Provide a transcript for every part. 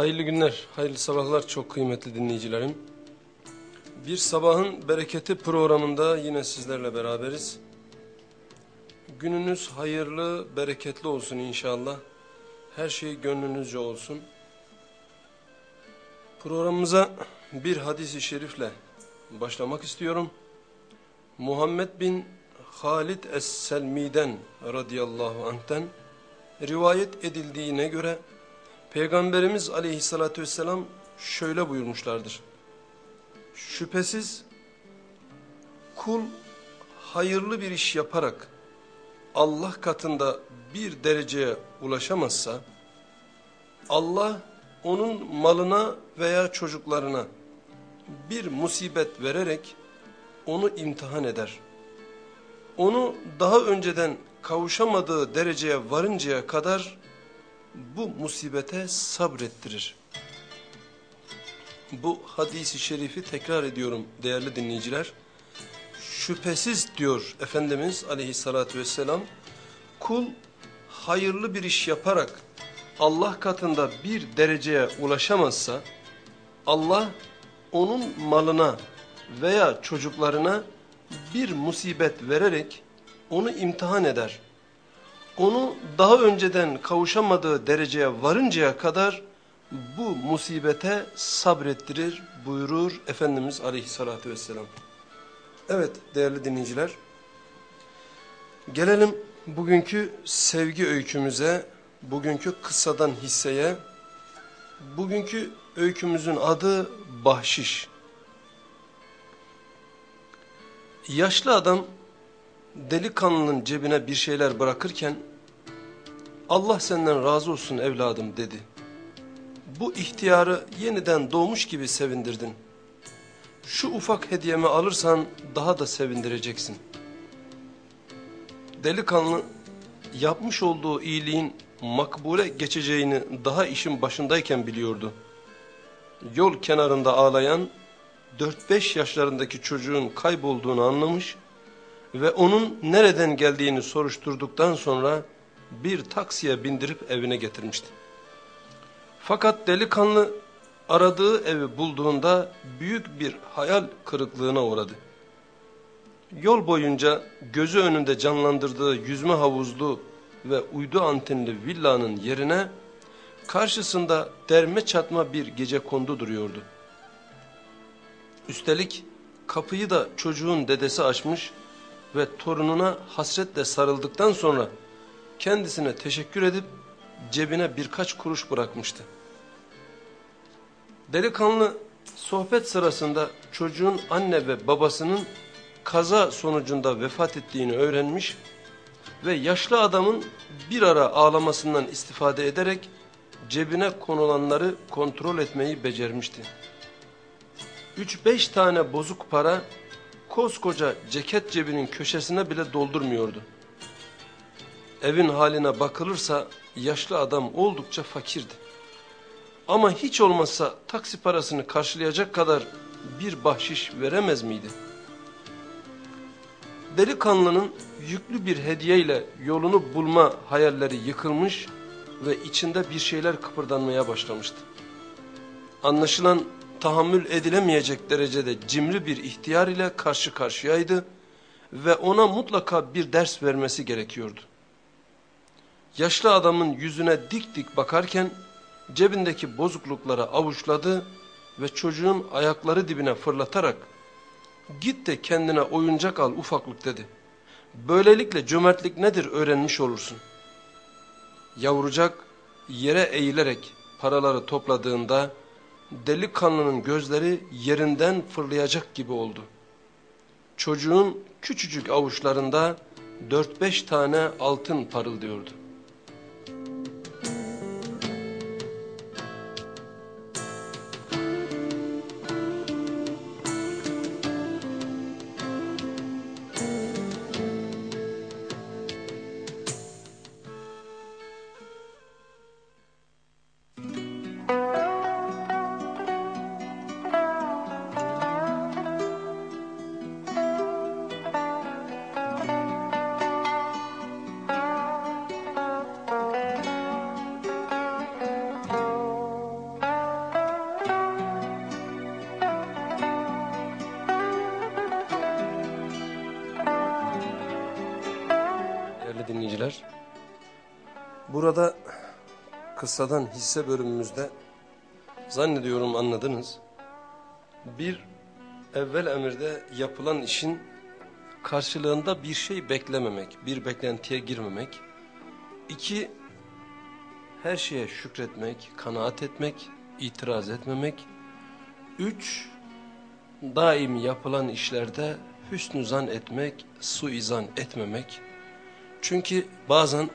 Hayırlı günler, hayırlı sabahlar çok kıymetli dinleyicilerim. Bir sabahın bereketi programında yine sizlerle beraberiz. Gününüz hayırlı, bereketli olsun inşallah. Her şey gönlünüzce olsun. Programımıza bir hadisi şerifle başlamak istiyorum. Muhammed bin Halid Es-Selmi'den radıyallahu anh'ten rivayet edildiğine göre Peygamberimiz aleyhissalatü vesselam şöyle buyurmuşlardır. Şüphesiz kul hayırlı bir iş yaparak Allah katında bir dereceye ulaşamazsa Allah onun malına veya çocuklarına bir musibet vererek onu imtihan eder. Onu daha önceden kavuşamadığı dereceye varıncaya kadar bu musibete sabrettirir. Bu hadisi şerifi tekrar ediyorum değerli dinleyiciler. Şüphesiz diyor Efendimiz aleyhissalatü vesselam, kul hayırlı bir iş yaparak Allah katında bir dereceye ulaşamazsa, Allah onun malına veya çocuklarına bir musibet vererek onu imtihan eder. Onu daha önceden kavuşamadığı dereceye varıncaya kadar bu musibete sabrettirir buyurur Efendimiz aleyhissalatü vesselam. Evet değerli dinleyiciler, gelelim bugünkü sevgi öykümüze, bugünkü kıssadan hisseye, bugünkü öykümüzün adı bahşiş. Yaşlı adam delikanlının cebine bir şeyler bırakırken Allah senden razı olsun evladım dedi. Bu ihtiyarı yeniden doğmuş gibi sevindirdin. Şu ufak hediyemi alırsan daha da sevindireceksin. Delikanlı yapmış olduğu iyiliğin makbule geçeceğini daha işin başındayken biliyordu. Yol kenarında ağlayan 4-5 yaşlarındaki çocuğun kaybolduğunu anlamış ve onun nereden geldiğini soruşturduktan sonra bir taksiye bindirip evine getirmişti. Fakat delikanlı aradığı evi bulduğunda büyük bir hayal kırıklığına uğradı. Yol boyunca gözü önünde canlandırdığı yüzme havuzlu ve uydu antenli villanın yerine karşısında derme çatma bir gece kondu duruyordu. Üstelik kapıyı da çocuğun dedesi açmış ve torununa hasretle sarıldıktan sonra kendisine teşekkür edip cebine birkaç kuruş bırakmıştı. Delikanlı sohbet sırasında çocuğun anne ve babasının kaza sonucunda vefat ettiğini öğrenmiş ve yaşlı adamın bir ara ağlamasından istifade ederek cebine konulanları kontrol etmeyi becermişti. 3-5 tane bozuk para koskoca ceket cebinin köşesine bile doldurmuyordu. Evin haline bakılırsa yaşlı adam oldukça fakirdi. Ama hiç olmazsa taksi parasını karşılayacak kadar bir bahşiş veremez miydi? Delikanlının yüklü bir hediyeyle yolunu bulma hayalleri yıkılmış ve içinde bir şeyler kıpırdanmaya başlamıştı. Anlaşılan tahammül edilemeyecek derecede cimri bir ihtiyar ile karşı karşıyaydı ve ona mutlaka bir ders vermesi gerekiyordu. Yaşlı adamın yüzüne dik dik bakarken cebindeki bozukluklara avuçladı ve çocuğun ayakları dibine fırlatarak git de kendine oyuncak al ufaklık dedi. Böylelikle cömertlik nedir öğrenmiş olursun. Yavrucak yere eğilerek paraları topladığında delikanlının gözleri yerinden fırlayacak gibi oldu. Çocuğun küçücük avuçlarında dört beş tane altın parıldıyordu. Kıssadan hisse bölümümüzde zannediyorum anladınız. Bir evvel emirde yapılan işin karşılığında bir şey beklememek, bir beklentiye girmemek. İki, her şeye şükretmek, kanaat etmek, itiraz etmemek. Üç, daim yapılan işlerde hüsnü zan etmek, suizan etmemek. Çünkü bazen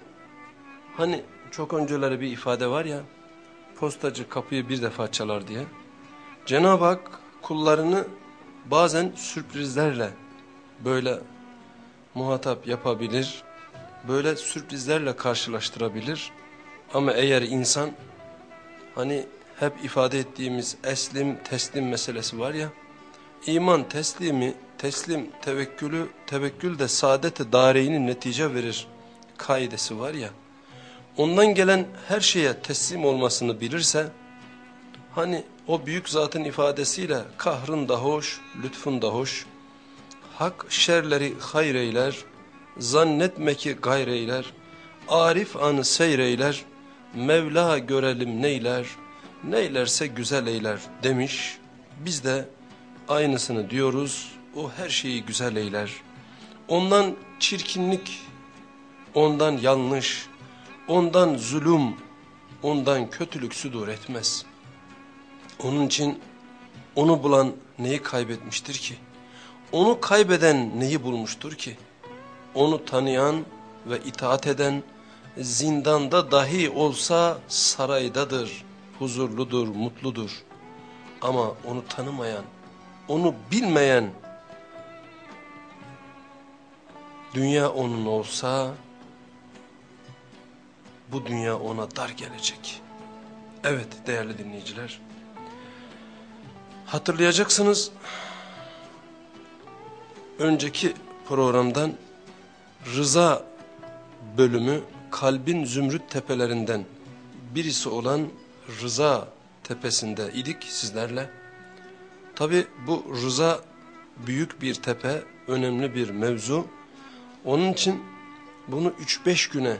hani çok önceleri bir ifade var ya, postacı kapıyı bir defa çalar diye. Cenab-ı Hak kullarını bazen sürprizlerle böyle muhatap yapabilir, böyle sürprizlerle karşılaştırabilir. Ama eğer insan hani hep ifade ettiğimiz eslim teslim meselesi var ya, iman teslimi, teslim tevekkülü, tevekkül de saadet-i dareyinin netice verir kaidesi var ya, ondan gelen her şeye teslim olmasını bilirse, hani o büyük zatın ifadesiyle kahrın da hoş, lütfun da hoş, hak şerleri hayreyler, zannetme ki gayreyler, arif anı seyreyler, Mevla görelim neyler, neylerse güzel eyler demiş. Biz de aynısını diyoruz, o her şeyi güzel eyler. Ondan çirkinlik, ondan yanlış, ondan zulüm, ondan kötülük sudur etmez. Onun için onu bulan neyi kaybetmiştir ki? Onu kaybeden neyi bulmuştur ki? Onu tanıyan ve itaat eden zindanda dahi olsa saraydadır, huzurludur, mutludur. Ama onu tanımayan, onu bilmeyen, dünya onun olsa bu dünya ona dar gelecek. Evet değerli dinleyiciler, hatırlayacaksınız önceki programdan rıza bölümü kalbin zümrüt tepelerinden birisi olan rıza tepesinde idik sizlerle. Tabi bu rıza büyük bir tepe, önemli bir mevzu. Onun için bunu 3-5 güne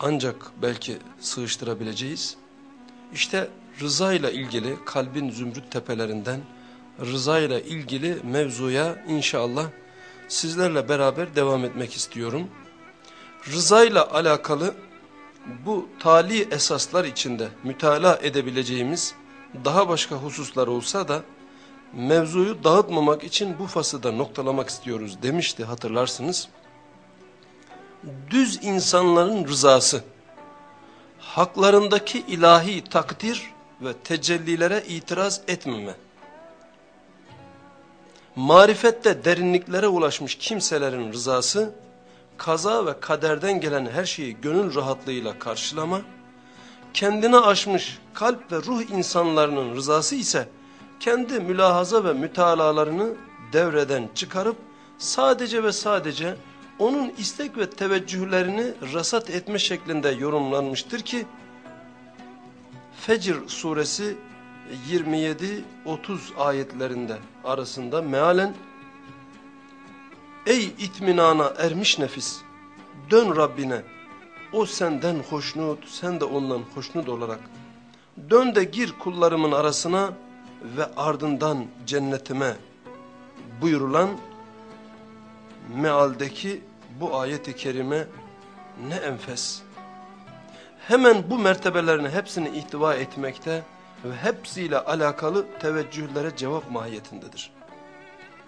ancak belki sığıştırabileceğiz. İşte rıza ile ilgili kalbin zümrüt tepelerinden rıza ile ilgili mevzuya inşallah sizlerle beraber devam etmek istiyorum. Rıza ile alakalı bu tali esaslar içinde mütalaa edebileceğimiz daha başka hususlar olsa da mevzuyu dağıtmamak için bu faslı da noktalamak istiyoruz demişti hatırlarsınız. Düz insanların rızası, haklarındaki ilahi takdir ve tecellilere itiraz etmeme. Marifette derinliklere ulaşmış kimselerin rızası, kaza ve kaderden gelen her şeyi gönül rahatlığıyla karşılama, kendine aşmış kalp ve ruh insanlarının rızası ise, kendi mülahaza ve mütalalarını devreden çıkarıp, sadece ve sadece onun istek ve teveccühlerini rasat etme şeklinde yorumlanmıştır ki, Fecr suresi 27-30 ayetlerinde arasında mealen Ey itminana ermiş nefis dön Rabbine o senden hoşnut sen de ondan hoşnut olarak. Dön de gir kullarımın arasına ve ardından cennetime buyurulan mealdeki bu ayeti kerime ne enfes. Hemen bu mertebelerini hepsini ihtiva etmekte ve hepsiyle alakalı teveccühlere cevap mahiyetindedir.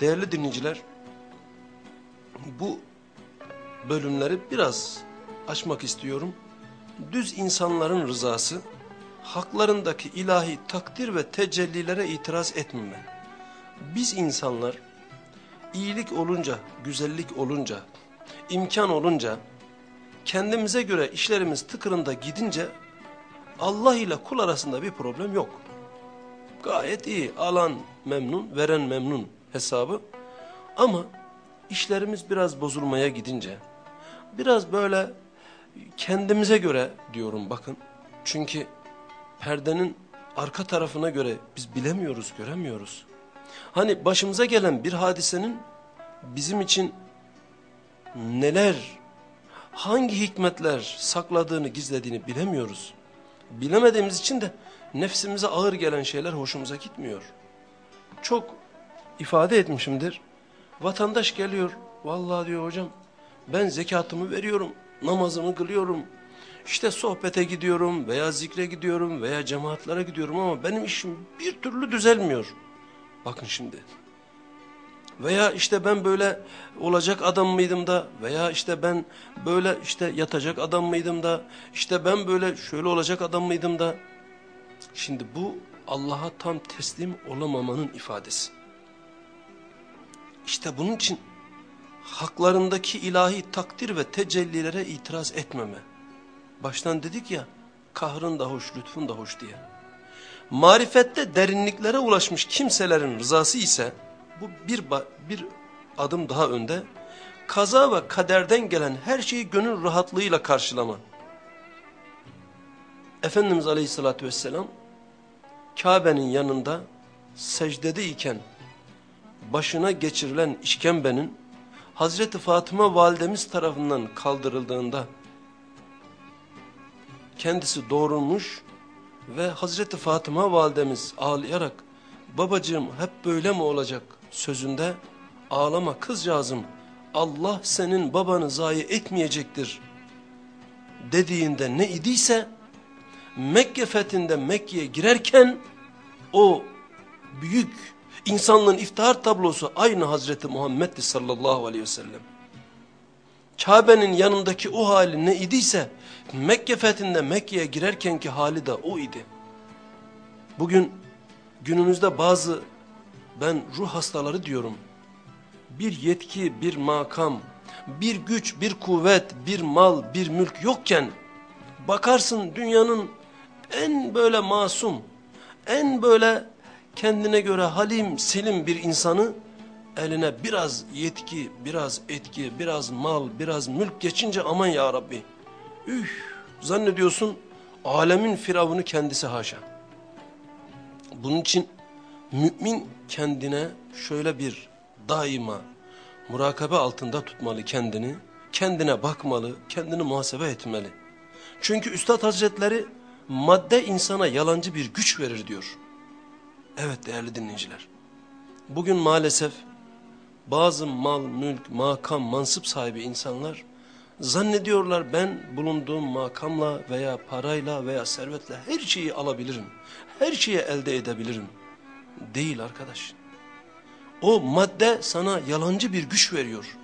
Değerli dinleyiciler, bu bölümleri biraz açmak istiyorum. Düz insanların rızası, haklarındaki ilahi takdir ve tecellilere itiraz etmeme. Biz insanlar iyilik olunca, güzellik olunca, imkan olunca, kendimize göre işlerimiz tıkırında gidince Allah ile kul arasında bir problem yok. Gayet iyi. Alan memnun, veren memnun hesabı. Ama işlerimiz biraz bozulmaya gidince, biraz böyle kendimize göre diyorum bakın. Çünkü perdenin arka tarafına göre biz bilemiyoruz, göremiyoruz. Hani başımıza gelen bir hadisenin bizim için neler hangi hikmetler sakladığını gizlediğini bilemiyoruz. Bilemediğimiz için de nefsimize ağır gelen şeyler hoşumuza gitmiyor. Çok ifade etmişimdir. Vatandaş geliyor, vallahi diyor hocam ben zekatımı veriyorum, namazımı kılıyorum. İşte sohbete gidiyorum veya zikre gidiyorum veya cemaatlere gidiyorum ama benim işim bir türlü düzelmiyor. Bakın şimdi. Veya işte ben böyle olacak adam mıydım da veya işte ben böyle işte yatacak adam mıydım da işte ben böyle şöyle olacak adam mıydım da. Şimdi bu Allah'a tam teslim olamamanın ifadesi. İşte bunun için haklarındaki ilahi takdir ve tecellilere itiraz etmeme. Baştan dedik ya kahrın da hoş, lütfun da hoş diye. Marifette derinliklere ulaşmış kimselerin rızası ise bu bir, bir adım daha önde. Kaza ve kaderden gelen her şeyi gönül rahatlığıyla karşılama. Efendimiz Aleyhisselatü Vesselam Kabe'nin yanında secdedeyken başına geçirilen işkembenin Hazreti Fatıma validemiz tarafından kaldırıldığında kendisi doğrulmuş ve Hazreti Fatıma validemiz ağlayarak babacığım hep böyle mi olacak sözünde ağlama kızcağızım Allah senin babanı zayi etmeyecektir dediğinde ne idiyse Mekke fethinde Mekke'ye girerken o büyük insanlığın iftihar tablosu aynı Hazreti Muhammed'di sallallahu aleyhi ve sellem. Kabe'nin yanındaki o hali ne idiyse Mekke fethinde Mekke'ye girerkenki hali de o idi. Bugün günümüzde bazı ben ruh hastaları diyorum. Bir yetki, bir makam, bir güç, bir kuvvet, bir mal, bir mülk yokken bakarsın dünyanın en böyle masum, en böyle kendine göre halim, selim bir insanı eline biraz yetki, biraz etki, biraz mal, biraz mülk geçince aman ya Rabbi. Üh, zannediyorsun alemin firavunu kendisi haşa. Bunun için mümin kendine şöyle bir daima murakabe altında tutmalı kendini, kendine bakmalı, kendini muhasebe etmeli. Çünkü Üstad Hazretleri madde insana yalancı bir güç verir diyor. Evet değerli dinleyiciler. Bugün maalesef bazı mal, mülk, makam, mansıp sahibi insanlar zannediyorlar ben bulunduğum makamla veya parayla veya servetle her şeyi alabilirim. Her şeyi elde edebilirim. Değil arkadaş. O madde sana yalancı bir güç veriyor.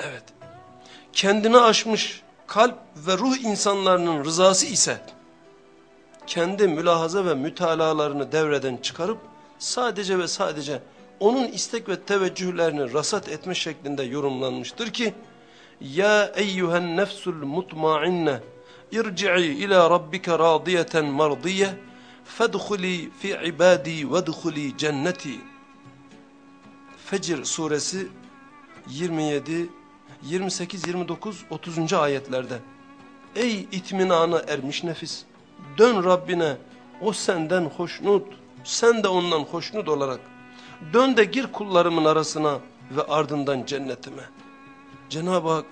Evet. Kendini aşmış kalp ve ruh insanlarının rızası ise kendi mülahaza ve mütalalarını devreden çıkarıp sadece ve sadece onun istek ve teveccühlerini rasat etme şeklinde yorumlanmıştır ki Ya eyyühen nefsul mutmainne irci'i ila rabbike radiyeten mardiye fedhuli fi ibadi vedhuli cenneti Fecr suresi 27 28 29 30. ayetlerde Ey itminana ermiş nefis Dön Rabbine o senden hoşnut sen de ondan hoşnut olarak dön de gir kullarımın arasına ve ardından cennetime. Cenab-ı Hak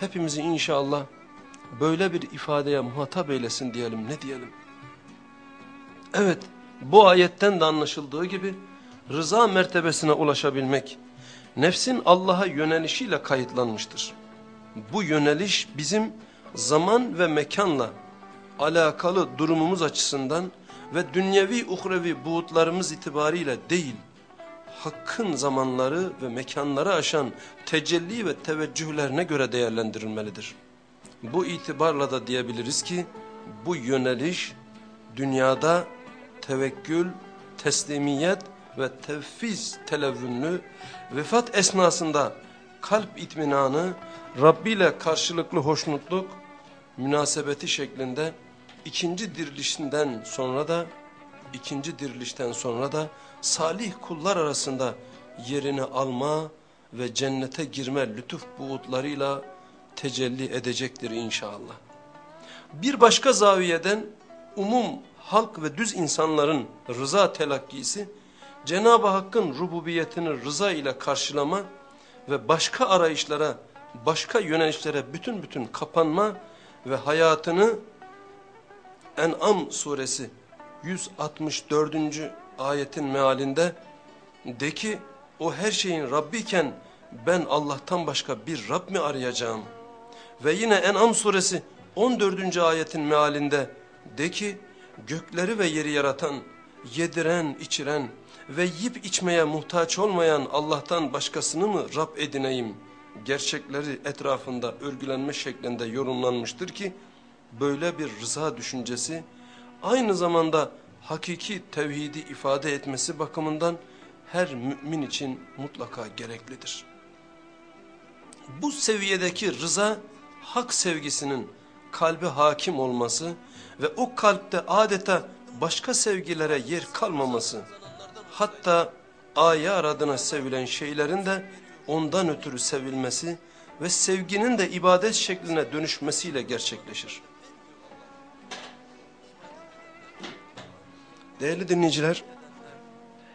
hepimizi inşallah böyle bir ifadeye muhatap eylesin diyelim ne diyelim. Evet bu ayetten de anlaşıldığı gibi rıza mertebesine ulaşabilmek nefsin Allah'a yönelişiyle kayıtlanmıştır. Bu yöneliş bizim zaman ve mekanla alakalı durumumuz açısından ve dünyevi uhrevi buğutlarımız itibariyle değil, hakkın zamanları ve mekanları aşan tecelli ve teveccühlerine göre değerlendirilmelidir. Bu itibarla da diyebiliriz ki bu yöneliş dünyada tevekkül, teslimiyet ve tevfiz televvünlü vefat esnasında kalp itminanı, Rabbi ile karşılıklı hoşnutluk, münasebeti şeklinde ikinci dirilişinden sonra da ikinci dirilişten sonra da salih kullar arasında yerini alma ve cennete girme lütuf buğutlarıyla tecelli edecektir inşallah. Bir başka zaviyeden umum halk ve düz insanların rıza telakkisi Cenab-ı Hakk'ın rububiyetini rıza ile karşılama ve başka arayışlara, başka yönelişlere bütün bütün kapanma ve hayatını En'am suresi 164. ayetin mealinde de ki o her şeyin Rabbi iken ben Allah'tan başka bir Rab mi arayacağım? Ve yine En'am suresi 14. ayetin mealinde de ki gökleri ve yeri yaratan, yediren, içiren ve yiyip içmeye muhtaç olmayan Allah'tan başkasını mı Rab edineyim? Gerçekleri etrafında örgülenme şeklinde yorumlanmıştır ki böyle bir rıza düşüncesi aynı zamanda hakiki tevhidi ifade etmesi bakımından her mümin için mutlaka gereklidir. Bu seviyedeki rıza hak sevgisinin kalbe hakim olması ve o kalpte adeta başka sevgilere yer kalmaması hatta ayar adına sevilen şeylerin de ondan ötürü sevilmesi ve sevginin de ibadet şekline dönüşmesiyle gerçekleşir. Değerli dinleyiciler,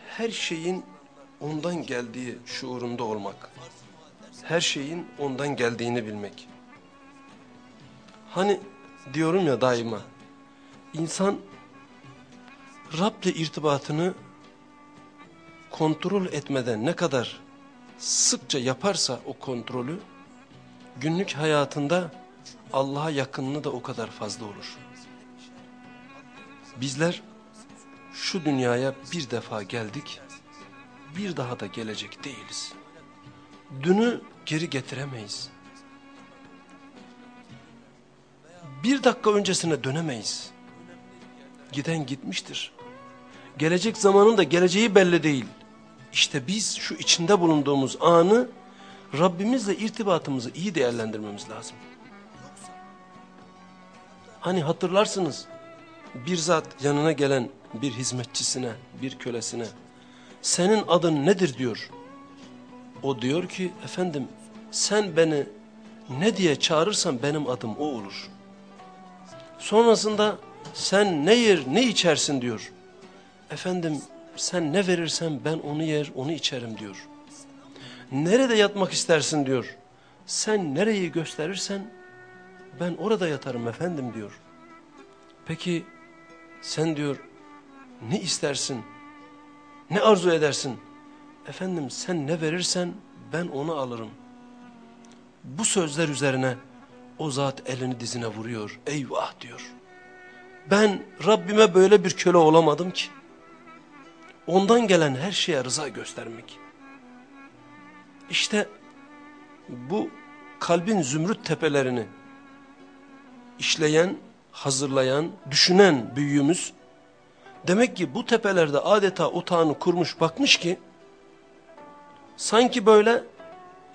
her şeyin ondan geldiği şuurunda olmak, her şeyin ondan geldiğini bilmek. Hani diyorum ya daima, insan Rab'le irtibatını kontrol etmeden ne kadar sıkça yaparsa o kontrolü, günlük hayatında Allah'a yakınlığı da o kadar fazla olur. Bizler şu dünyaya bir defa geldik, bir daha da gelecek değiliz. Dünü geri getiremeyiz. Bir dakika öncesine dönemeyiz. Giden gitmiştir. Gelecek zamanın da geleceği belli değil. İşte biz şu içinde bulunduğumuz anı Rabbimizle irtibatımızı iyi değerlendirmemiz lazım. Hani hatırlarsınız bir zat yanına gelen bir hizmetçisine, bir kölesine senin adın nedir diyor. O diyor ki efendim sen beni ne diye çağırırsan benim adım o olur. Sonrasında sen ne yer ne içersin diyor. Efendim sen ne verirsen ben onu yer onu içerim diyor. Nerede yatmak istersin diyor. Sen nereyi gösterirsen ben orada yatarım efendim diyor. Peki sen diyor ne istersin? Ne arzu edersin? Efendim sen ne verirsen ben onu alırım. Bu sözler üzerine o zat elini dizine vuruyor. Eyvah diyor. Ben Rabbime böyle bir köle olamadım ki. Ondan gelen her şeye rıza göstermek. İşte bu kalbin zümrüt tepelerini işleyen, hazırlayan, düşünen büyüğümüz Demek ki bu tepelerde adeta otağını kurmuş bakmış ki sanki böyle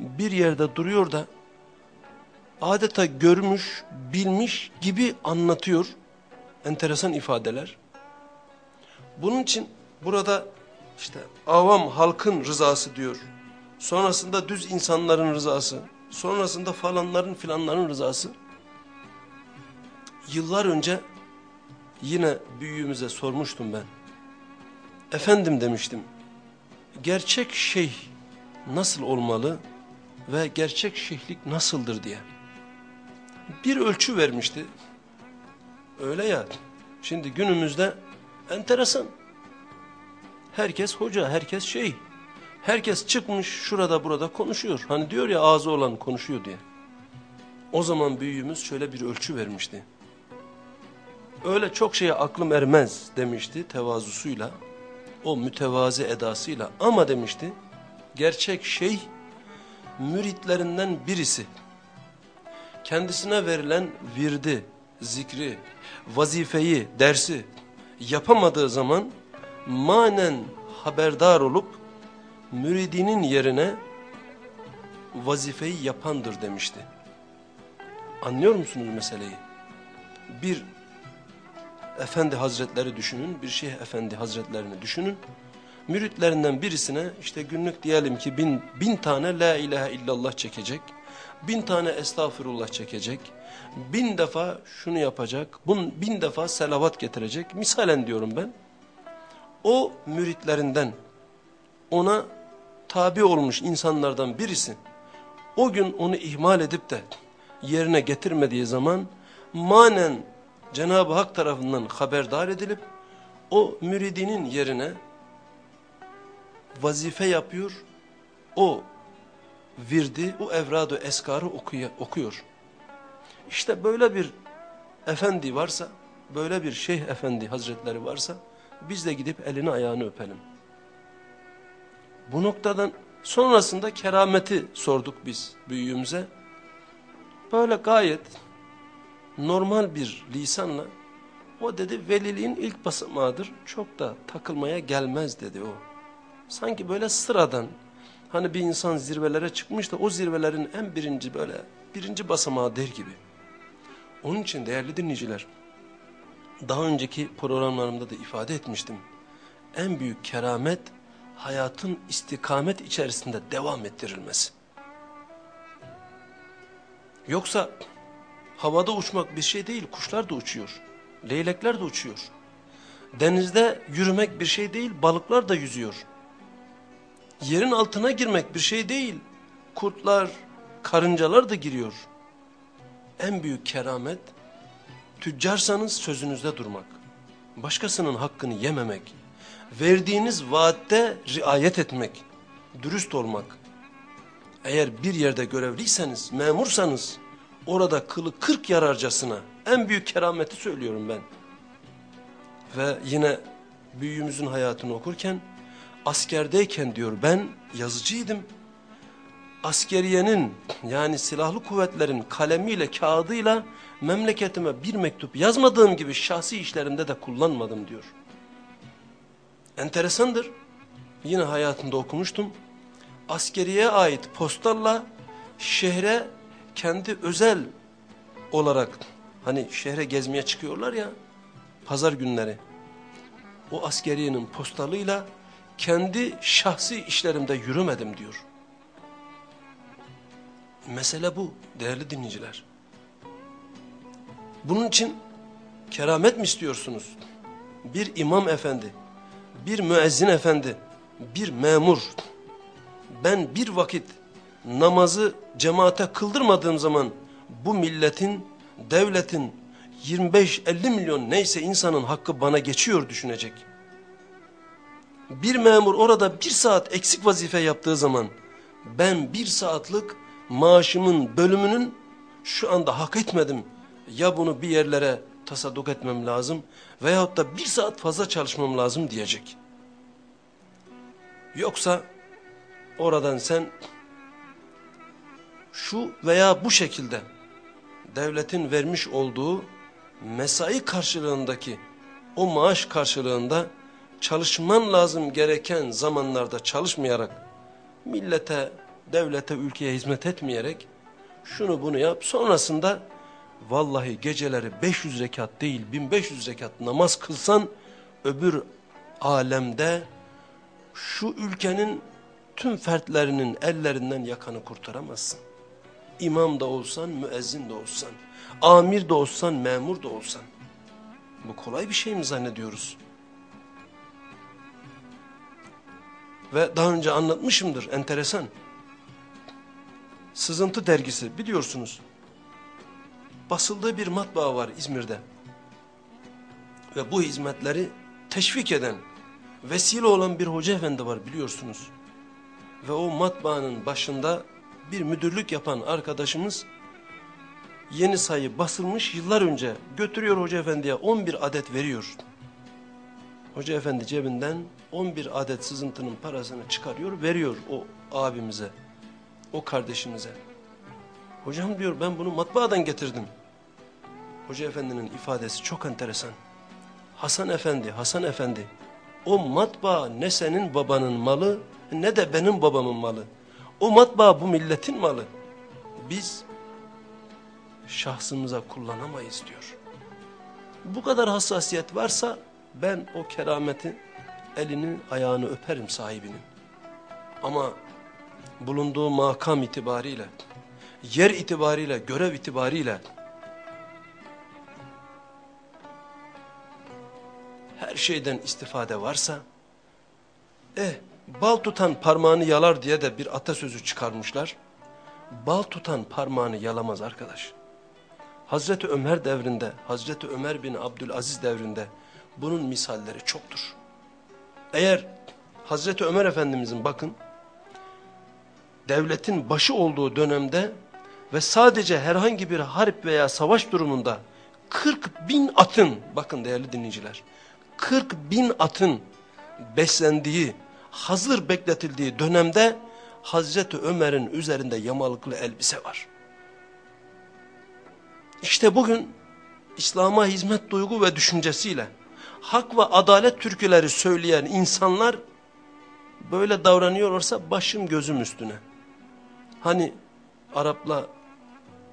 bir yerde duruyor da adeta görmüş, bilmiş gibi anlatıyor. Enteresan ifadeler. Bunun için burada işte avam halkın rızası diyor. Sonrasında düz insanların rızası. Sonrasında falanların filanların rızası. Yıllar önce yine büyüğümüze sormuştum ben. Efendim demiştim, gerçek şeyh nasıl olmalı ve gerçek şeyhlik nasıldır diye. Bir ölçü vermişti. Öyle ya, şimdi günümüzde enteresan. Herkes hoca, herkes şeyh. Herkes çıkmış şurada burada konuşuyor. Hani diyor ya ağzı olan konuşuyor diye. O zaman büyüğümüz şöyle bir ölçü vermişti öyle çok şeye aklım ermez demişti tevazusuyla. O mütevazi edasıyla ama demişti gerçek şey müritlerinden birisi. Kendisine verilen virdi, zikri, vazifeyi, dersi yapamadığı zaman manen haberdar olup müridinin yerine vazifeyi yapandır demişti. Anlıyor musunuz meseleyi? Bir efendi hazretleri düşünün, bir şeyh efendi hazretlerini düşünün. Müritlerinden birisine işte günlük diyelim ki bin, bin tane la ilahe illallah çekecek, bin tane estağfurullah çekecek, bin defa şunu yapacak, bun, bin defa selavat getirecek. Misalen diyorum ben, o müritlerinden ona tabi olmuş insanlardan birisi o gün onu ihmal edip de yerine getirmediği zaman manen Cenab-ı Hak tarafından haberdar edilip o müridinin yerine vazife yapıyor, o virdi, o evradu eskarı okuyor. İşte böyle bir efendi varsa, böyle bir şeyh efendi hazretleri varsa biz de gidip elini ayağını öpelim. Bu noktadan sonrasında kerameti sorduk biz büyüğümüze. Böyle gayet normal bir lisanla o dedi veliliğin ilk basamağıdır. Çok da takılmaya gelmez dedi o. Sanki böyle sıradan hani bir insan zirvelere çıkmış da o zirvelerin en birinci böyle birinci basamağı der gibi. Onun için değerli dinleyiciler daha önceki programlarımda da ifade etmiştim. En büyük keramet hayatın istikamet içerisinde devam ettirilmesi. Yoksa havada uçmak bir şey değil, kuşlar da uçuyor. Leylekler de uçuyor. Denizde yürümek bir şey değil, balıklar da yüzüyor. Yerin altına girmek bir şey değil, kurtlar, karıncalar da giriyor. En büyük keramet, tüccarsanız sözünüzde durmak, başkasının hakkını yememek, verdiğiniz vaatte riayet etmek, dürüst olmak. Eğer bir yerde görevliyseniz, memursanız, orada kılı kırk yararcasına en büyük kerameti söylüyorum ben. Ve yine büyüğümüzün hayatını okurken askerdeyken diyor ben yazıcıydım. Askeriyenin yani silahlı kuvvetlerin kalemiyle kağıdıyla memleketime bir mektup yazmadığım gibi şahsi işlerimde de kullanmadım diyor. Enteresandır. Yine hayatımda okumuştum. Askeriye ait postalla şehre kendi özel olarak hani şehre gezmeye çıkıyorlar ya pazar günleri. O askeriyenin postalıyla kendi şahsi işlerimde yürümedim diyor. Mesele bu değerli dinleyiciler. Bunun için keramet mi istiyorsunuz? Bir imam efendi, bir müezzin efendi, bir memur, ben bir vakit namazı cemaate kıldırmadığım zaman bu milletin, devletin 25-50 milyon neyse insanın hakkı bana geçiyor düşünecek. Bir memur orada bir saat eksik vazife yaptığı zaman ben bir saatlik maaşımın bölümünün şu anda hak etmedim. Ya bunu bir yerlere tasadduk etmem lazım veyahut da bir saat fazla çalışmam lazım diyecek. Yoksa oradan sen şu veya bu şekilde devletin vermiş olduğu mesai karşılığındaki o maaş karşılığında çalışman lazım gereken zamanlarda çalışmayarak millete, devlete, ülkeye hizmet etmeyerek şunu bunu yap sonrasında vallahi geceleri 500 rekat değil 1500 rekat namaz kılsan öbür alemde şu ülkenin tüm fertlerinin ellerinden yakanı kurtaramazsın. İmam da olsan, müezzin de olsan, amir de olsan, memur da olsan. Bu kolay bir şey mi zannediyoruz? Ve daha önce anlatmışımdır, enteresan. Sızıntı dergisi biliyorsunuz. Basıldığı bir matbaa var İzmir'de. Ve bu hizmetleri teşvik eden, vesile olan bir hoca efendi var biliyorsunuz. Ve o matbaanın başında bir müdürlük yapan arkadaşımız yeni sayı basılmış yıllar önce götürüyor hoca efendiye 11 adet veriyor. Hoca efendi cebinden 11 adet sızıntının parasını çıkarıyor veriyor o abimize, o kardeşimize. Hocam diyor ben bunu matbaadan getirdim. Hoca efendinin ifadesi çok enteresan. Hasan efendi, Hasan efendi o matbaa ne senin babanın malı ne de benim babamın malı. O matbaa bu milletin malı. Biz şahsımıza kullanamayız diyor. Bu kadar hassasiyet varsa ben o kerametin elini ayağını öperim sahibinin. Ama bulunduğu makam itibariyle, yer itibariyle, görev itibariyle her şeyden istifade varsa, eh Bal tutan parmağını yalar diye de bir atasözü çıkarmışlar. Bal tutan parmağını yalamaz arkadaş. Hazreti Ömer devrinde, Hazreti Ömer bin Abdülaziz devrinde bunun misalleri çoktur. Eğer Hazreti Ömer Efendimizin bakın, devletin başı olduğu dönemde ve sadece herhangi bir harp veya savaş durumunda 40 bin atın, bakın değerli dinleyiciler, 40 bin atın beslendiği, hazır bekletildiği dönemde Hazreti Ömer'in üzerinde yamalıklı elbise var. İşte bugün İslam'a hizmet duygu ve düşüncesiyle hak ve adalet türküleri söyleyen insanlar böyle davranıyorlarsa başım gözüm üstüne. Hani Arapla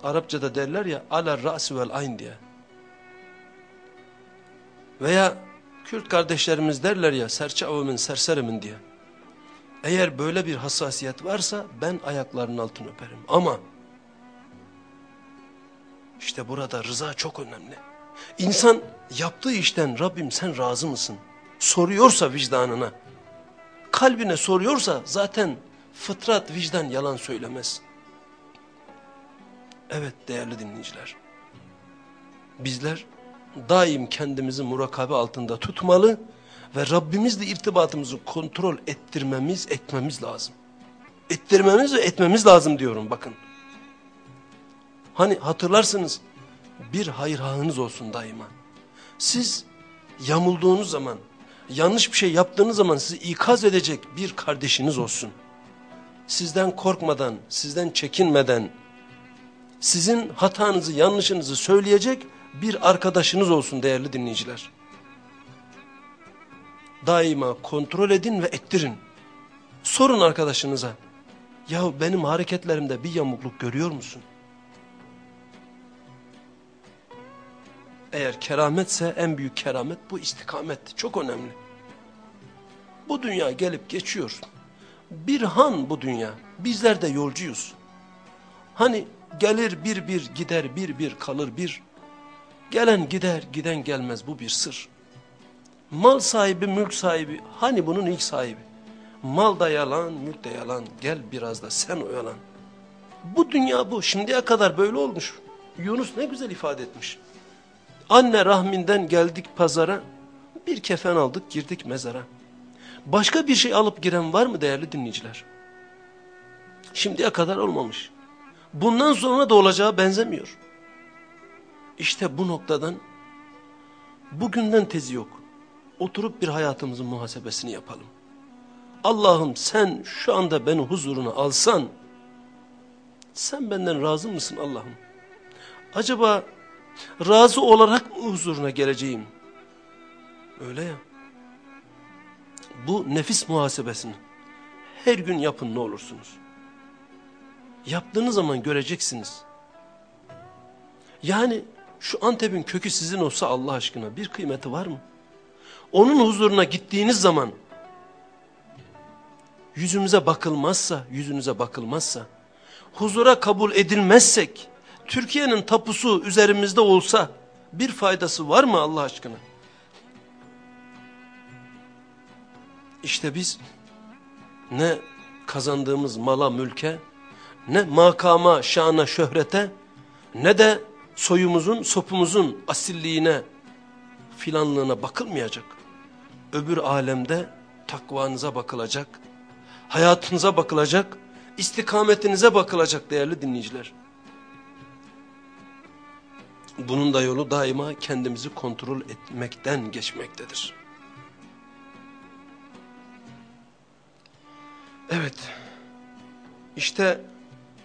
Arapçada derler ya ala ra'si vel ayn diye. Veya Kürt kardeşlerimiz derler ya serçe avumin serserimin diye. Eğer böyle bir hassasiyet varsa ben ayaklarının altını öperim. Ama işte burada rıza çok önemli. İnsan yaptığı işten Rabbim sen razı mısın? Soruyorsa vicdanına, kalbine soruyorsa zaten fıtrat vicdan yalan söylemez. Evet değerli dinleyiciler. Bizler daim kendimizi murakabe altında tutmalı ve Rabbimizle irtibatımızı kontrol ettirmemiz, etmemiz lazım. Ettirmemiz ve etmemiz lazım diyorum bakın. Hani hatırlarsınız bir hayırhahınız olsun daima. Siz yamulduğunuz zaman, yanlış bir şey yaptığınız zaman sizi ikaz edecek bir kardeşiniz olsun. Sizden korkmadan, sizden çekinmeden, sizin hatanızı, yanlışınızı söyleyecek bir arkadaşınız olsun değerli dinleyiciler. Daima kontrol edin ve ettirin. Sorun arkadaşınıza. Ya benim hareketlerimde bir yamukluk görüyor musun? Eğer kerametse en büyük keramet bu istikamet. Çok önemli. Bu dünya gelip geçiyor. Bir han bu dünya. Bizler de yolcuyuz. Hani gelir bir bir gider bir bir kalır bir. Gelen gider giden gelmez bu bir sır. Mal sahibi mülk sahibi hani bunun ilk sahibi. Mal da yalan mülk de yalan gel biraz da sen oyalan. Bu dünya bu şimdiye kadar böyle olmuş. Yunus ne güzel ifade etmiş. Anne rahminden geldik pazara, bir kefen aldık girdik mezara. Başka bir şey alıp giren var mı değerli dinleyiciler? Şimdiye kadar olmamış. Bundan sonra da olacağı benzemiyor. İşte bu noktadan bugünden tezi yok. Oturup bir hayatımızın muhasebesini yapalım. Allah'ım sen şu anda beni huzuruna alsan, sen benden razı mısın Allah'ım? Acaba razı olarak mı huzuruna geleceğim? Öyle ya. Bu nefis muhasebesini her gün yapın ne olursunuz. Yaptığınız zaman göreceksiniz. Yani şu Antep'in kökü sizin olsa Allah aşkına bir kıymeti var mı? Onun huzuruna gittiğiniz zaman yüzümüze bakılmazsa, yüzünüze bakılmazsa, huzura kabul edilmezsek, Türkiye'nin tapusu üzerimizde olsa bir faydası var mı Allah aşkına? İşte biz ne kazandığımız mala mülke, ne makama, şana, şöhrete, ne de soyumuzun, sopumuzun asilliğine, filanlığına bakılmayacak. Öbür alemde takvanıza bakılacak, hayatınıza bakılacak, istikametinize bakılacak değerli dinleyiciler. Bunun da yolu daima kendimizi kontrol etmekten geçmektedir. Evet, işte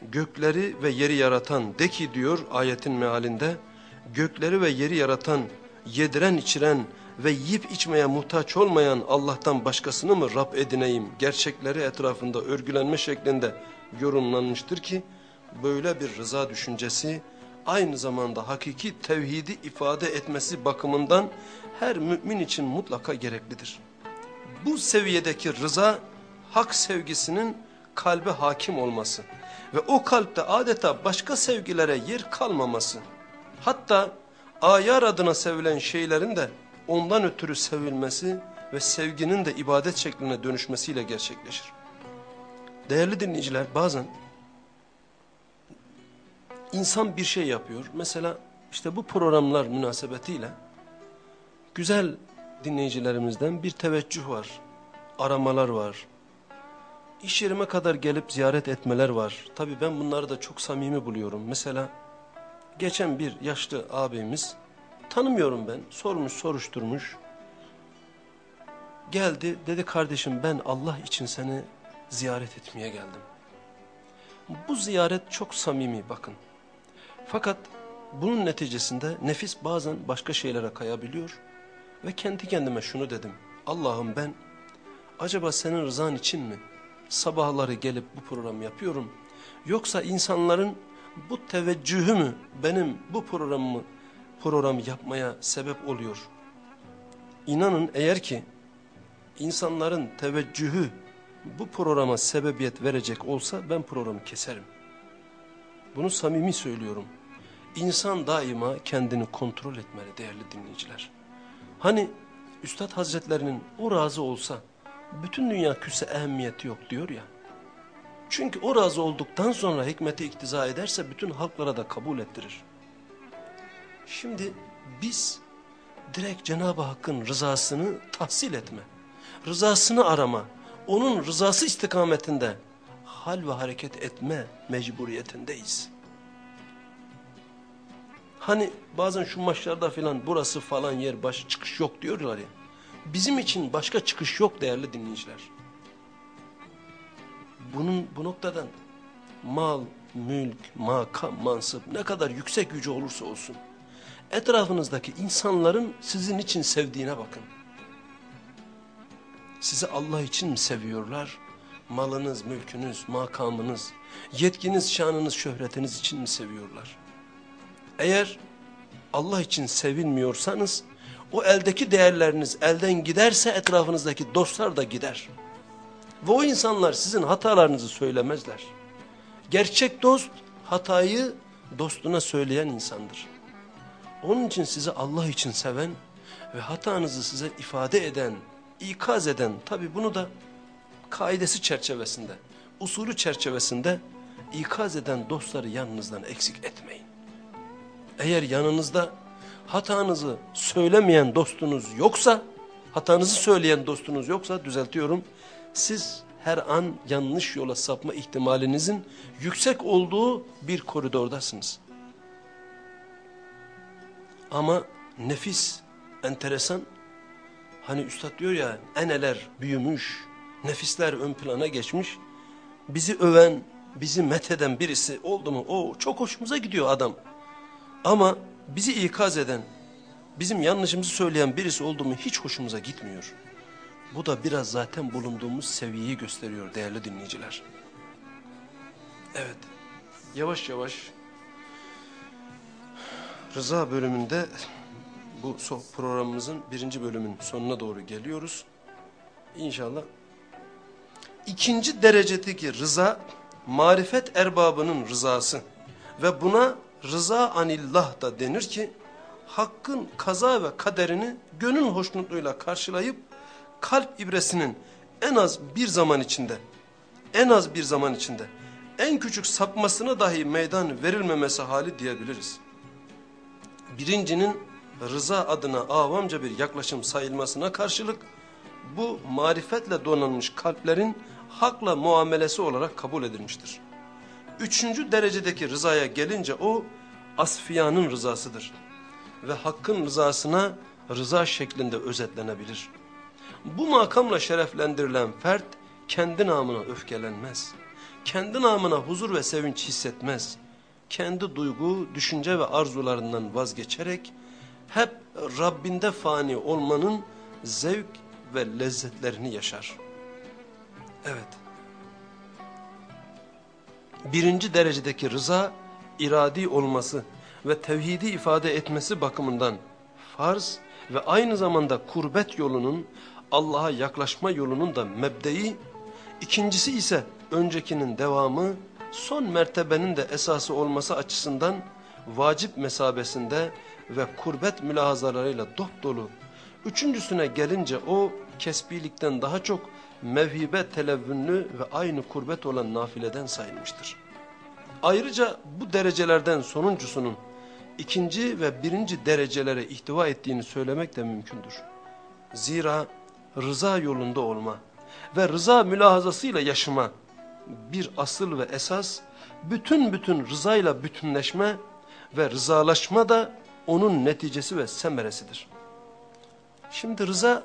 gökleri ve yeri yaratan de ki diyor ayetin mealinde, gökleri ve yeri yaratan, yediren içiren ve yiyip içmeye muhtaç olmayan Allah'tan başkasını mı Rab edineyim gerçekleri etrafında örgülenme şeklinde yorumlanmıştır ki, böyle bir rıza düşüncesi, aynı zamanda hakiki tevhidi ifade etmesi bakımından her mümin için mutlaka gereklidir. Bu seviyedeki rıza hak sevgisinin kalbe hakim olması ve o kalpte adeta başka sevgilere yer kalmaması. Hatta ayar adına sevilen şeylerin de ondan ötürü sevilmesi ve sevginin de ibadet şekline dönüşmesiyle gerçekleşir. Değerli dinleyiciler bazen insan bir şey yapıyor. Mesela işte bu programlar münasebetiyle güzel dinleyicilerimizden bir teveccüh var. Aramalar var. İş yerime kadar gelip ziyaret etmeler var. Tabii ben bunları da çok samimi buluyorum. Mesela geçen bir yaşlı abimiz tanımıyorum ben sormuş soruşturmuş. Geldi dedi kardeşim ben Allah için seni ziyaret etmeye geldim. Bu ziyaret çok samimi bakın. Fakat bunun neticesinde nefis bazen başka şeylere kayabiliyor. Ve kendi kendime şunu dedim. Allah'ım ben acaba senin rızan için mi sabahları gelip bu programı yapıyorum? Yoksa insanların bu teveccühü mü benim bu programı program yapmaya sebep oluyor? İnanın eğer ki insanların teveccühü bu programa sebebiyet verecek olsa ben programı keserim. Bunu samimi söylüyorum. İnsan daima kendini kontrol etmeli değerli dinleyiciler. Hani Üstad Hazretlerinin o razı olsa bütün dünya küsse ehemmiyeti yok diyor ya. Çünkü o razı olduktan sonra hikmeti iktiza ederse bütün halklara da kabul ettirir. Şimdi biz direkt Cenab-ı Hakk'ın rızasını tahsil etme, rızasını arama, onun rızası istikametinde hal ve hareket etme mecburiyetindeyiz. Hani bazen şu maçlarda filan burası falan yer baş çıkış yok diyorlar ya. Bizim için başka çıkış yok değerli dinleyiciler. Bunun bu noktadan mal, mülk, makam, mansıp ne kadar yüksek gücü olursa olsun etrafınızdaki insanların sizin için sevdiğine bakın. Sizi Allah için mi seviyorlar? Malınız, mülkünüz, makamınız, yetkiniz, şanınız, şöhretiniz için mi seviyorlar? Eğer Allah için sevilmiyorsanız o eldeki değerleriniz elden giderse etrafınızdaki dostlar da gider. Ve o insanlar sizin hatalarınızı söylemezler. Gerçek dost hatayı dostuna söyleyen insandır. Onun için sizi Allah için seven ve hatanızı size ifade eden, ikaz eden tabi bunu da kaidesi çerçevesinde, usulü çerçevesinde ikaz eden dostları yanınızdan eksik etmeyin. Eğer yanınızda hatanızı söylemeyen dostunuz yoksa, hatanızı söyleyen dostunuz yoksa düzeltiyorum, siz her an yanlış yola sapma ihtimalinizin yüksek olduğu bir koridordasınız. Ama nefis enteresan, hani üstad diyor ya eneler büyümüş, nefisler ön plana geçmiş, bizi öven, bizi metheden birisi oldu mu o çok hoşumuza gidiyor adam. Ama bizi ikaz eden, bizim yanlışımızı söyleyen birisi oldu mu hiç hoşumuza gitmiyor. Bu da biraz zaten bulunduğumuz seviyeyi gösteriyor değerli dinleyiciler. Evet, yavaş yavaş Rıza bölümünde bu programımızın birinci bölümün sonuna doğru geliyoruz. İnşallah. İkinci derecedeki rıza, marifet erbabının rızası ve buna rıza anillah da denir ki hakkın kaza ve kaderini gönül hoşnutluğuyla karşılayıp kalp ibresinin en az bir zaman içinde en az bir zaman içinde en küçük sapmasına dahi meydan verilmemesi hali diyebiliriz. Birincinin rıza adına avamca bir yaklaşım sayılmasına karşılık bu marifetle donanmış kalplerin hakla muamelesi olarak kabul edilmiştir. Üçüncü derecedeki rızaya gelince o asfiyanın rızasıdır. Ve hakkın rızasına rıza şeklinde özetlenebilir. Bu makamla şereflendirilen fert kendi namına öfkelenmez. Kendi namına huzur ve sevinç hissetmez. Kendi duygu, düşünce ve arzularından vazgeçerek hep Rabbinde fani olmanın zevk ve lezzetlerini yaşar. Evet birinci derecedeki rıza iradi olması ve tevhidi ifade etmesi bakımından farz ve aynı zamanda kurbet yolunun Allah'a yaklaşma yolunun da mebdeyi, ikincisi ise öncekinin devamı, son mertebenin de esası olması açısından vacip mesabesinde ve kurbet mülahazalarıyla dop dolu. Üçüncüsüne gelince o kesbilikten daha çok mevhibe televvünlü ve aynı kurbet olan nafileden sayılmıştır. Ayrıca bu derecelerden sonuncusunun ikinci ve birinci derecelere ihtiva ettiğini söylemek de mümkündür. Zira rıza yolunda olma ve rıza mülahazasıyla yaşama bir asıl ve esas bütün bütün rızayla bütünleşme ve rızalaşma da onun neticesi ve semeresidir. Şimdi rıza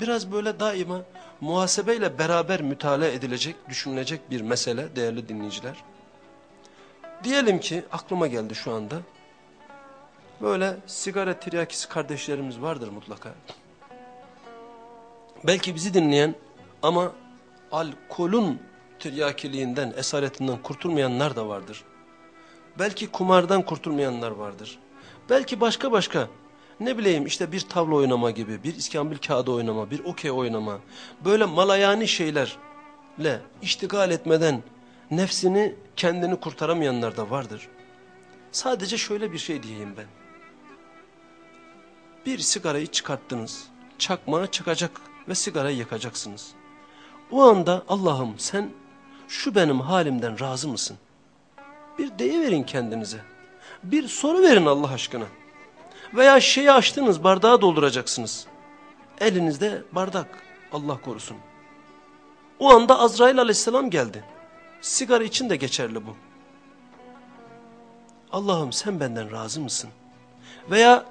biraz böyle daima muhasebeyle beraber mütalaa edilecek, düşünülecek bir mesele değerli dinleyiciler. Diyelim ki aklıma geldi şu anda. Böyle sigara tiryakisi kardeşlerimiz vardır mutlaka. Belki bizi dinleyen ama alkolün tiryakiliğinden, esaretinden kurtulmayanlar da vardır. Belki kumardan kurtulmayanlar vardır. Belki başka başka ne bileyim işte bir tavla oynama gibi, bir iskambil kağıdı oynama, bir okey oynama. Böyle malayani şeylerle iştigal etmeden nefsini kendini kurtaramayanlar da vardır. Sadece şöyle bir şey diyeyim ben. Bir sigarayı çıkarttınız, çakmağa çıkacak ve sigarayı yakacaksınız. O anda Allah'ım sen şu benim halimden razı mısın? Bir deyiverin kendinize. Bir soru verin Allah aşkına. Veya şeyi açtınız bardağı dolduracaksınız. Elinizde bardak Allah korusun. O anda Azrail aleyhisselam geldi. Sigara için de geçerli bu. Allah'ım sen benden razı mısın? Veya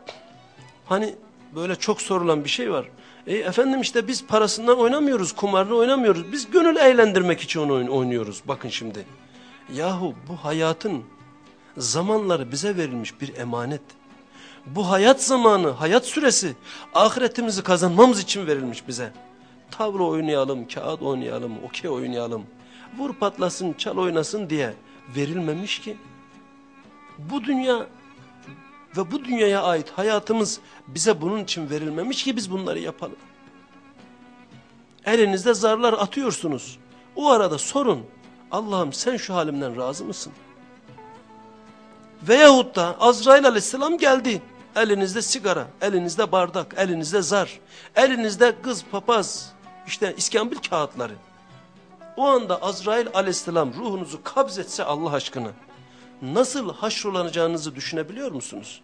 hani böyle çok sorulan bir şey var. E, efendim işte biz parasından oynamıyoruz, kumarını oynamıyoruz. Biz gönül eğlendirmek için onu oynuyoruz. Bakın şimdi. Yahu bu hayatın zamanları bize verilmiş bir emanet. Bu hayat zamanı, hayat süresi ahiretimizi kazanmamız için verilmiş bize. Tavro oynayalım, kağıt oynayalım, okey oynayalım. Vur patlasın, çal oynasın diye verilmemiş ki. Bu dünya ve bu dünyaya ait hayatımız bize bunun için verilmemiş ki biz bunları yapalım. Elinizde zarlar atıyorsunuz. O arada sorun. Allah'ım sen şu halimden razı mısın? Veyahut da Azrail aleyhisselam geldi. Elinizde sigara, elinizde bardak, elinizde zar, elinizde kız papaz, işte iskambil kağıtları. O anda Azrail aleyhisselam ruhunuzu kabzetse Allah aşkına nasıl haşrolanacağınızı düşünebiliyor musunuz?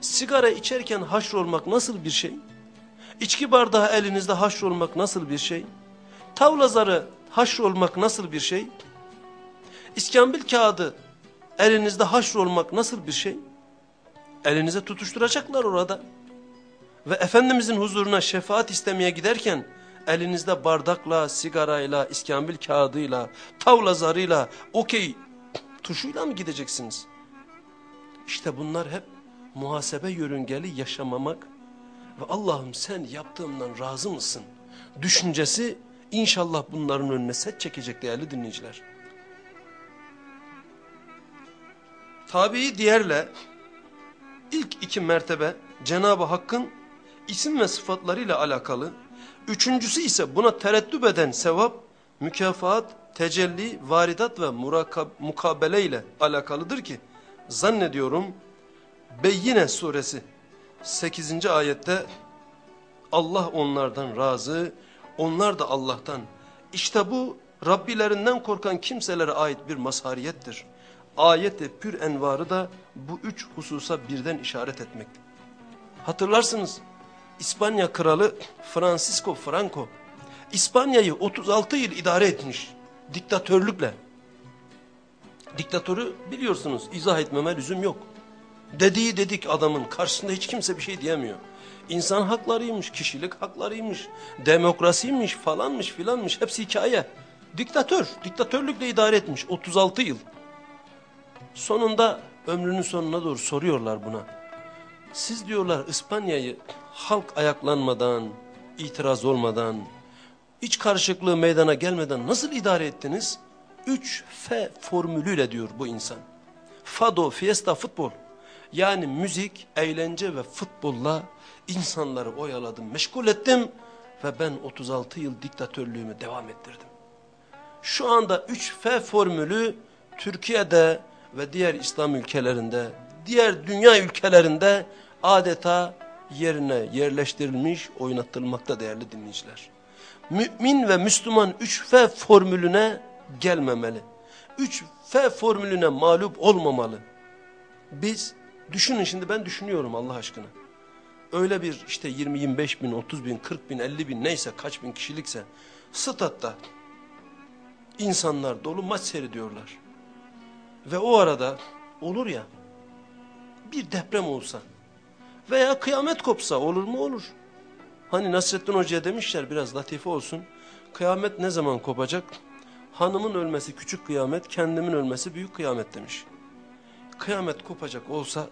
Sigara içerken haşrolmak nasıl bir şey? İçki bardağı elinizde haşrolmak nasıl bir şey? Tavla zarı haşrolmak nasıl bir şey? İskambil kağıdı elinizde haşrolmak nasıl bir şey? Elinize tutuşturacaklar orada. Ve Efendimizin huzuruna şefaat istemeye giderken elinizde bardakla, sigarayla, iskambil kağıdıyla, tavla zarıyla, okey tuşuyla mı gideceksiniz? İşte bunlar hep muhasebe yörüngeli yaşamamak ve Allah'ım sen yaptığımdan razı mısın? Düşüncesi inşallah bunların önüne set çekecek değerli dinleyiciler. Tabii diğerle ilk iki mertebe Cenab-ı Hakk'ın isim ve sıfatlarıyla alakalı. Üçüncüsü ise buna tereddüt eden sevap, mükafat, tecelli, varidat ve mukabele ile alakalıdır ki zannediyorum Beyyine suresi 8. ayette Allah onlardan razı, onlar da Allah'tan. İşte bu Rabbilerinden korkan kimselere ait bir mazhariyettir. Ayet-i pür envarı da bu üç hususa birden işaret etmektir. Hatırlarsınız İspanya kralı Francisco Franco İspanya'yı 36 yıl idare etmiş diktatörlükle. Diktatörü biliyorsunuz izah etmeme lüzum yok. Dediği dedik adamın karşısında hiç kimse bir şey diyemiyor. İnsan haklarıymış, kişilik haklarıymış, demokrasiymiş falanmış filanmış hepsi hikaye. Diktatör, diktatörlükle idare etmiş 36 yıl. Sonunda ömrünün sonuna doğru soruyorlar buna. Siz diyorlar İspanya'yı halk ayaklanmadan, itiraz olmadan, iç karışıklığı meydana gelmeden nasıl idare ettiniz? 3F formülüyle diyor bu insan. Fado, fiesta, futbol. Yani müzik, eğlence ve futbolla insanları oyaladım, meşgul ettim ve ben 36 yıl diktatörlüğümü devam ettirdim. Şu anda 3F formülü Türkiye'de ve diğer İslam ülkelerinde, diğer dünya ülkelerinde adeta yerine yerleştirilmiş, oynatılmakta değerli dinleyiciler. Mümin ve Müslüman 3F formülüne gelmemeli. 3F formülüne mağlup olmamalı. Biz, düşünün şimdi ben düşünüyorum Allah aşkına. Öyle bir işte 20-25 bin, 30 bin, 40 bin, 50 bin neyse kaç bin kişilikse statta insanlar dolu maç seyrediyorlar. Ve o arada olur ya bir deprem olsa veya kıyamet kopsa olur mu olur. Hani Nasrettin Hoca'ya demişler biraz latife olsun. Kıyamet ne zaman kopacak? Hanımın ölmesi küçük kıyamet, kendimin ölmesi büyük kıyamet demiş. Kıyamet kopacak olsa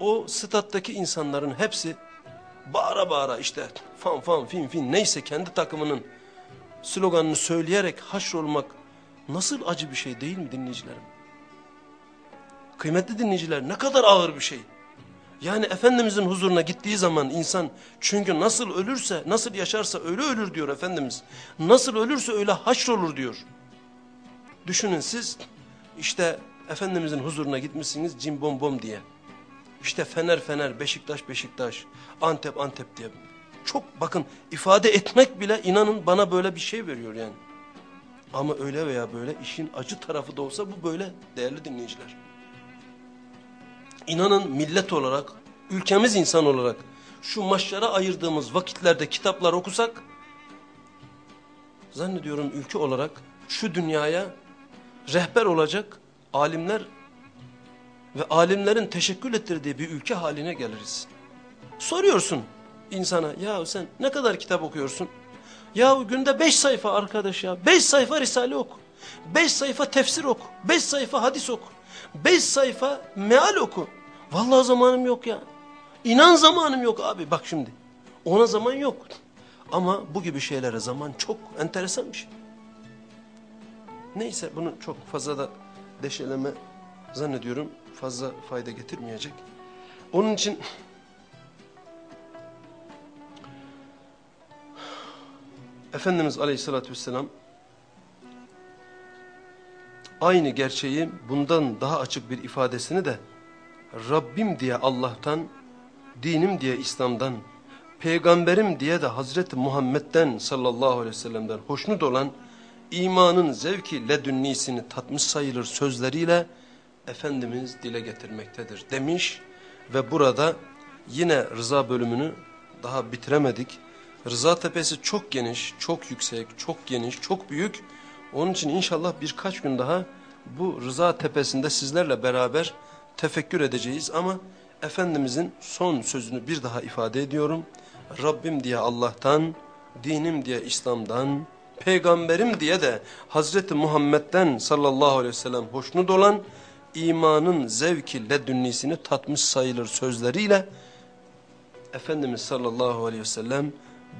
o stattaki insanların hepsi bağıra bağıra işte fan fan fin fin neyse kendi takımının sloganını söyleyerek haşrolmak nasıl acı bir şey değil mi dinleyicilerim? Kıymetli dinleyiciler ne kadar ağır bir şey. Yani Efendimizin huzuruna gittiği zaman insan çünkü nasıl ölürse, nasıl yaşarsa öyle ölür diyor Efendimiz. Nasıl ölürse öyle haşrolur diyor. Düşünün siz işte Efendimizin huzuruna gitmişsiniz cimbom bom diye. İşte Fener Fener, Beşiktaş Beşiktaş, Antep Antep diye. Çok bakın ifade etmek bile inanın bana böyle bir şey veriyor yani. Ama öyle veya böyle işin acı tarafı da olsa bu böyle değerli dinleyiciler. İnanın millet olarak, ülkemiz insan olarak şu maçlara ayırdığımız vakitlerde kitaplar okusak, zannediyorum ülke olarak şu dünyaya rehber olacak alimler ve alimlerin teşekkül ettirdiği bir ülke haline geliriz. Soruyorsun insana ya sen ne kadar kitap okuyorsun? Ya günde beş sayfa arkadaş ya beş sayfa Risale oku. Beş sayfa tefsir oku. Beş sayfa hadis oku. Beş sayfa meal oku. Vallahi zamanım yok ya. İnan zamanım yok abi bak şimdi. Ona zaman yok. Ama bu gibi şeylere zaman çok enteresan bir şey. Neyse bunu çok fazla da deşeleme zannediyorum fazla fayda getirmeyecek. Onun için Efendimiz Aleyhisselatü Vesselam aynı gerçeği bundan daha açık bir ifadesini de Rabbim diye Allah'tan, dinim diye İslam'dan, peygamberim diye de Hazreti Muhammed'den sallallahu aleyhi ve sellem'den hoşnut olan imanın zevki ledünnisini tatmış sayılır sözleriyle Efendimiz dile getirmektedir demiş ve burada yine rıza bölümünü daha bitiremedik. Rıza tepesi çok geniş, çok yüksek, çok geniş, çok büyük. Onun için inşallah birkaç gün daha bu rıza tepesinde sizlerle beraber tefekkür edeceğiz ama Efendimizin son sözünü bir daha ifade ediyorum. Rabbim diye Allah'tan, dinim diye İslam'dan, peygamberim diye de Hazreti Muhammed'den sallallahu aleyhi ve sellem hoşnut olan imanın zevki ledünnisini tatmış sayılır sözleriyle Efendimiz sallallahu aleyhi ve sellem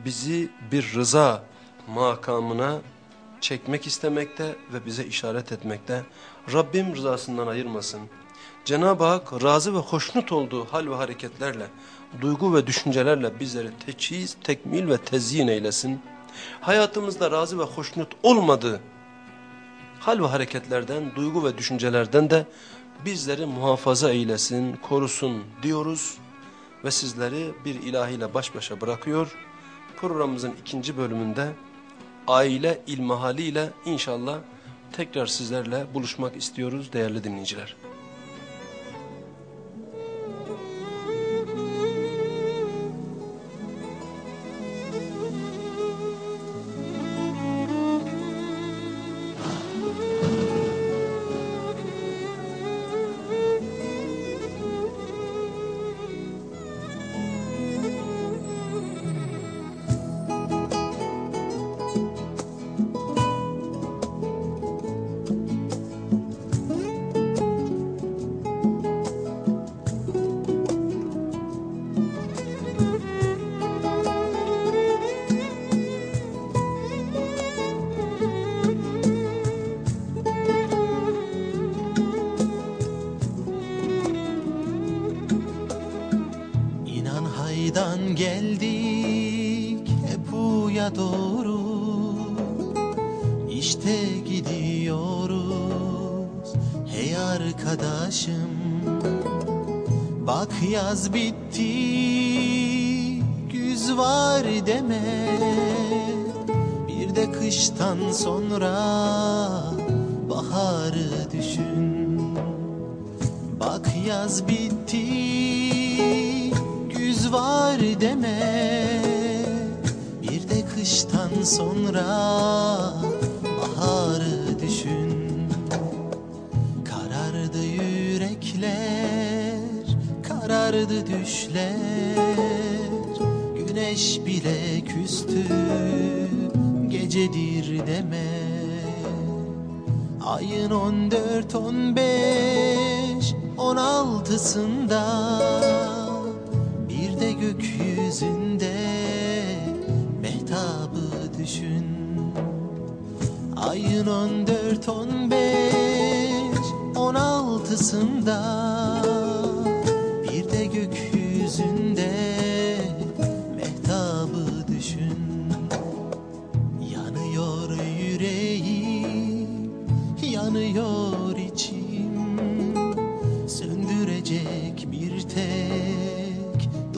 bizi bir rıza makamına çekmek istemekte ve bize işaret etmekte. Rabbim rızasından ayırmasın. Cenab-ı Hak razı ve hoşnut olduğu hal ve hareketlerle, duygu ve düşüncelerle bizleri teçhiz, tekmil ve tezyin eylesin. Hayatımızda razı ve hoşnut olmadığı hal ve hareketlerden, duygu ve düşüncelerden de bizleri muhafaza eylesin, korusun diyoruz ve sizleri bir ilahiyle baş başa bırakıyor. Programımızın ikinci bölümünde aile ilmihaliyle inşallah tekrar sizlerle buluşmak istiyoruz değerli dinleyiciler.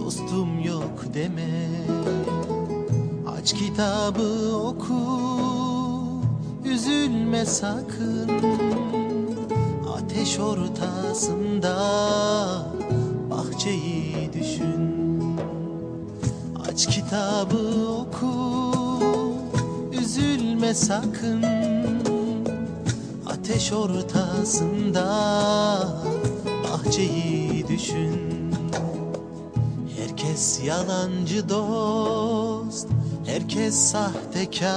Dostum yok deme. Aç kitabı oku, üzülme sakın. Ateş ortasında bahçeyi düşün. Aç kitabı oku, üzülme sakın. Ateş ortasında bahçeyi düşün Herkes yalancı dost, herkes sahtekar.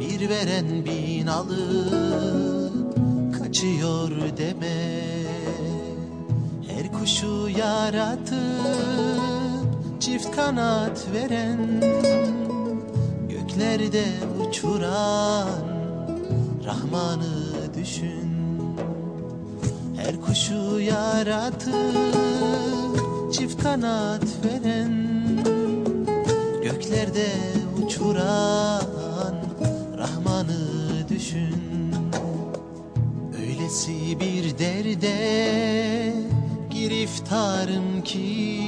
Bir veren bin alıp kaçıyor deme Her kuşu yaratıp çift kanat veren Göklerde uçuran Rahman'ı düşün. Her kuşu yaratıp kanat veren Göklerde uçuran Rahman'ı düşün. Öylesi bir derde giriftarım ki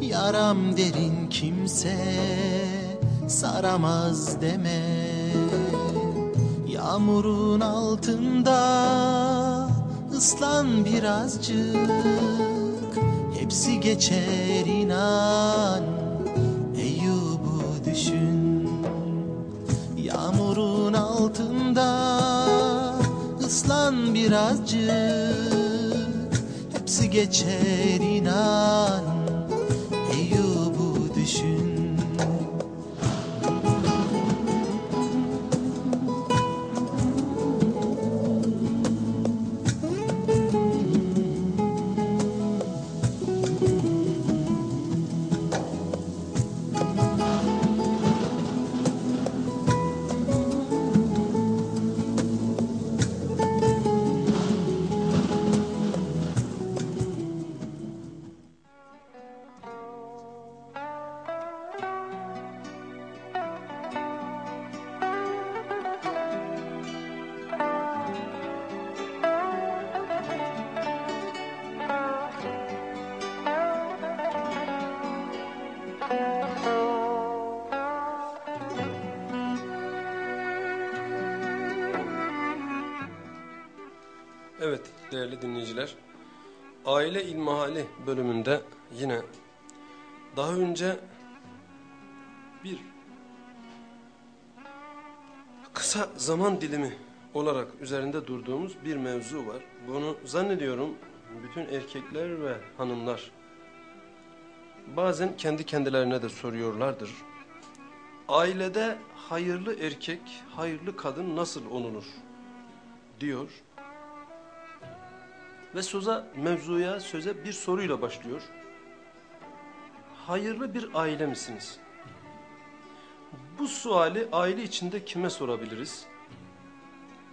Yaram derin kimse saramaz deme. Yağmurun altında ıslan birazcık Hepsi geçer inan. Eyyub'u düşün Yağmurun altında ıslan birazcık Hepsi geçer inan değerli dinleyiciler. Aile İlmihali bölümünde yine daha önce bir kısa zaman dilimi olarak üzerinde durduğumuz bir mevzu var. Bunu zannediyorum bütün erkekler ve hanımlar bazen kendi kendilerine de soruyorlardır. Ailede hayırlı erkek, hayırlı kadın nasıl olunur diyor. Ve söze, mevzuya, söze bir soruyla başlıyor. Hayırlı bir aile misiniz? Bu suali aile içinde kime sorabiliriz?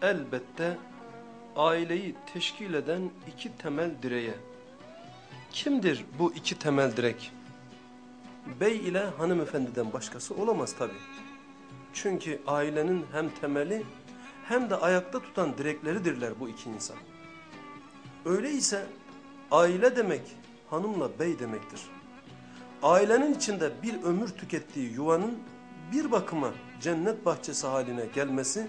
Elbette aileyi teşkil eden iki temel direğe. Kimdir bu iki temel direk? Bey ile hanımefendiden başkası olamaz tabi. Çünkü ailenin hem temeli hem de ayakta tutan direkleridirler bu iki insan. Öyleyse Aile demek hanımla bey demektir. Ailenin içinde bir ömür tükettiği yuvanın bir bakıma cennet bahçesi haline gelmesi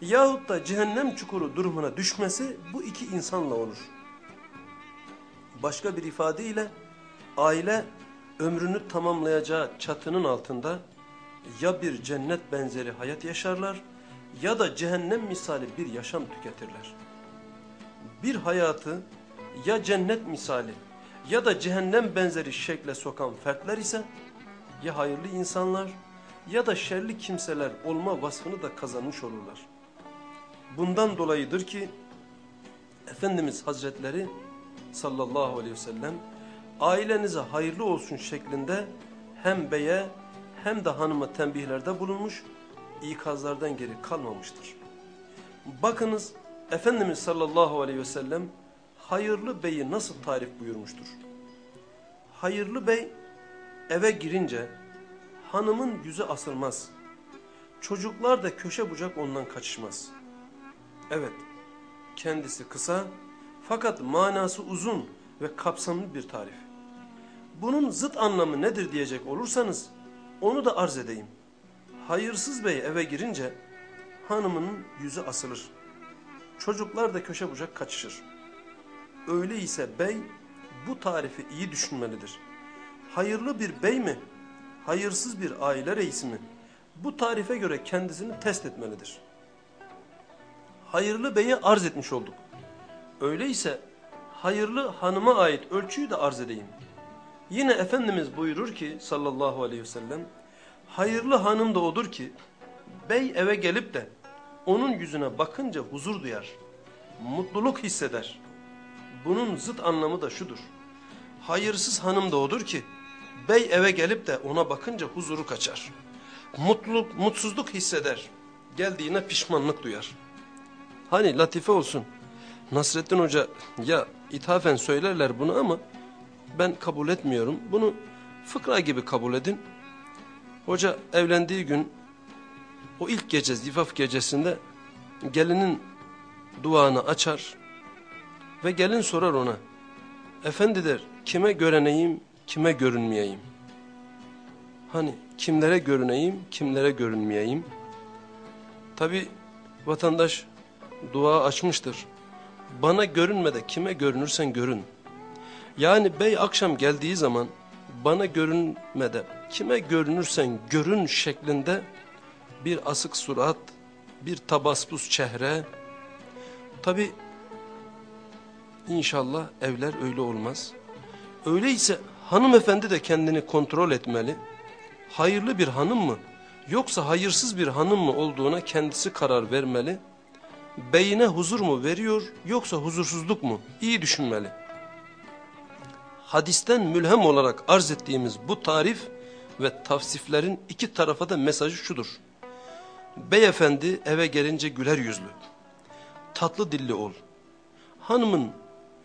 yahut da cehennem çukuru durumuna düşmesi bu iki insanla olur. Başka bir ifadeyle aile ömrünü tamamlayacağı çatının altında ya bir cennet benzeri hayat yaşarlar ya da cehennem misali bir yaşam tüketirler. Bir hayatı ya cennet misali ya da cehennem benzeri şekle sokan fertler ise ya hayırlı insanlar ya da şerli kimseler olma vasfını da kazanmış olurlar. Bundan dolayıdır ki Efendimiz Hazretleri sallallahu aleyhi ve sellem ailenize hayırlı olsun şeklinde hem beye hem de hanıma tembihlerde bulunmuş, ikazlardan geri kalmamıştır. Bakınız Efendimiz sallallahu aleyhi ve sellem hayırlı beyi nasıl tarif buyurmuştur? Hayırlı bey eve girince hanımın yüzü asılmaz. Çocuklar da köşe bucak ondan kaçışmaz. Evet, kendisi kısa fakat manası uzun ve kapsamlı bir tarif. Bunun zıt anlamı nedir diyecek olursanız onu da arz edeyim. Hayırsız bey eve girince hanımının yüzü asılır. Çocuklar da köşe bucak kaçışır. Öyleyse bey bu tarifi iyi düşünmelidir. Hayırlı bir bey mi, hayırsız bir aile reisi mi? Bu tarife göre kendisini test etmelidir. Hayırlı beye arz etmiş olduk. Öyleyse hayırlı hanıma ait ölçüyü de arz edeyim. Yine Efendimiz buyurur ki sallallahu aleyhi ve sellem, hayırlı hanım da odur ki, bey eve gelip de onun yüzüne bakınca huzur duyar, mutluluk hisseder. Bunun zıt anlamı da şudur. Hayırsız hanım da odur ki, bey eve gelip de ona bakınca huzuru kaçar. Mutluluk, mutsuzluk hisseder, geldiğine pişmanlık duyar. Hani latife olsun, Nasrettin Hoca ya ithafen söylerler bunu ama ben kabul etmiyorum. Bunu fıkra gibi kabul edin. Hoca evlendiği gün o ilk gece zifaf gecesinde gelinin duanı açar ve gelin sorar ona. Efendi der kime göreneyim kime görünmeyeyim. Hani kimlere görüneyim kimlere görünmeyeyim. Tabi vatandaş dua açmıştır. Bana görünme de kime görünürsen görün. Yani bey akşam geldiği zaman bana görünme de kime görünürsen görün şeklinde bir asık surat, bir tabaspus çehre. Tabi inşallah evler öyle olmaz. Öyleyse hanımefendi de kendini kontrol etmeli. Hayırlı bir hanım mı yoksa hayırsız bir hanım mı olduğuna kendisi karar vermeli. Beyine huzur mu veriyor yoksa huzursuzluk mu? İyi düşünmeli. Hadisten mülhem olarak arz ettiğimiz bu tarif ve tavsiflerin iki tarafa da mesajı şudur. Beyefendi eve gelince güler yüzlü, tatlı dilli ol. Hanımın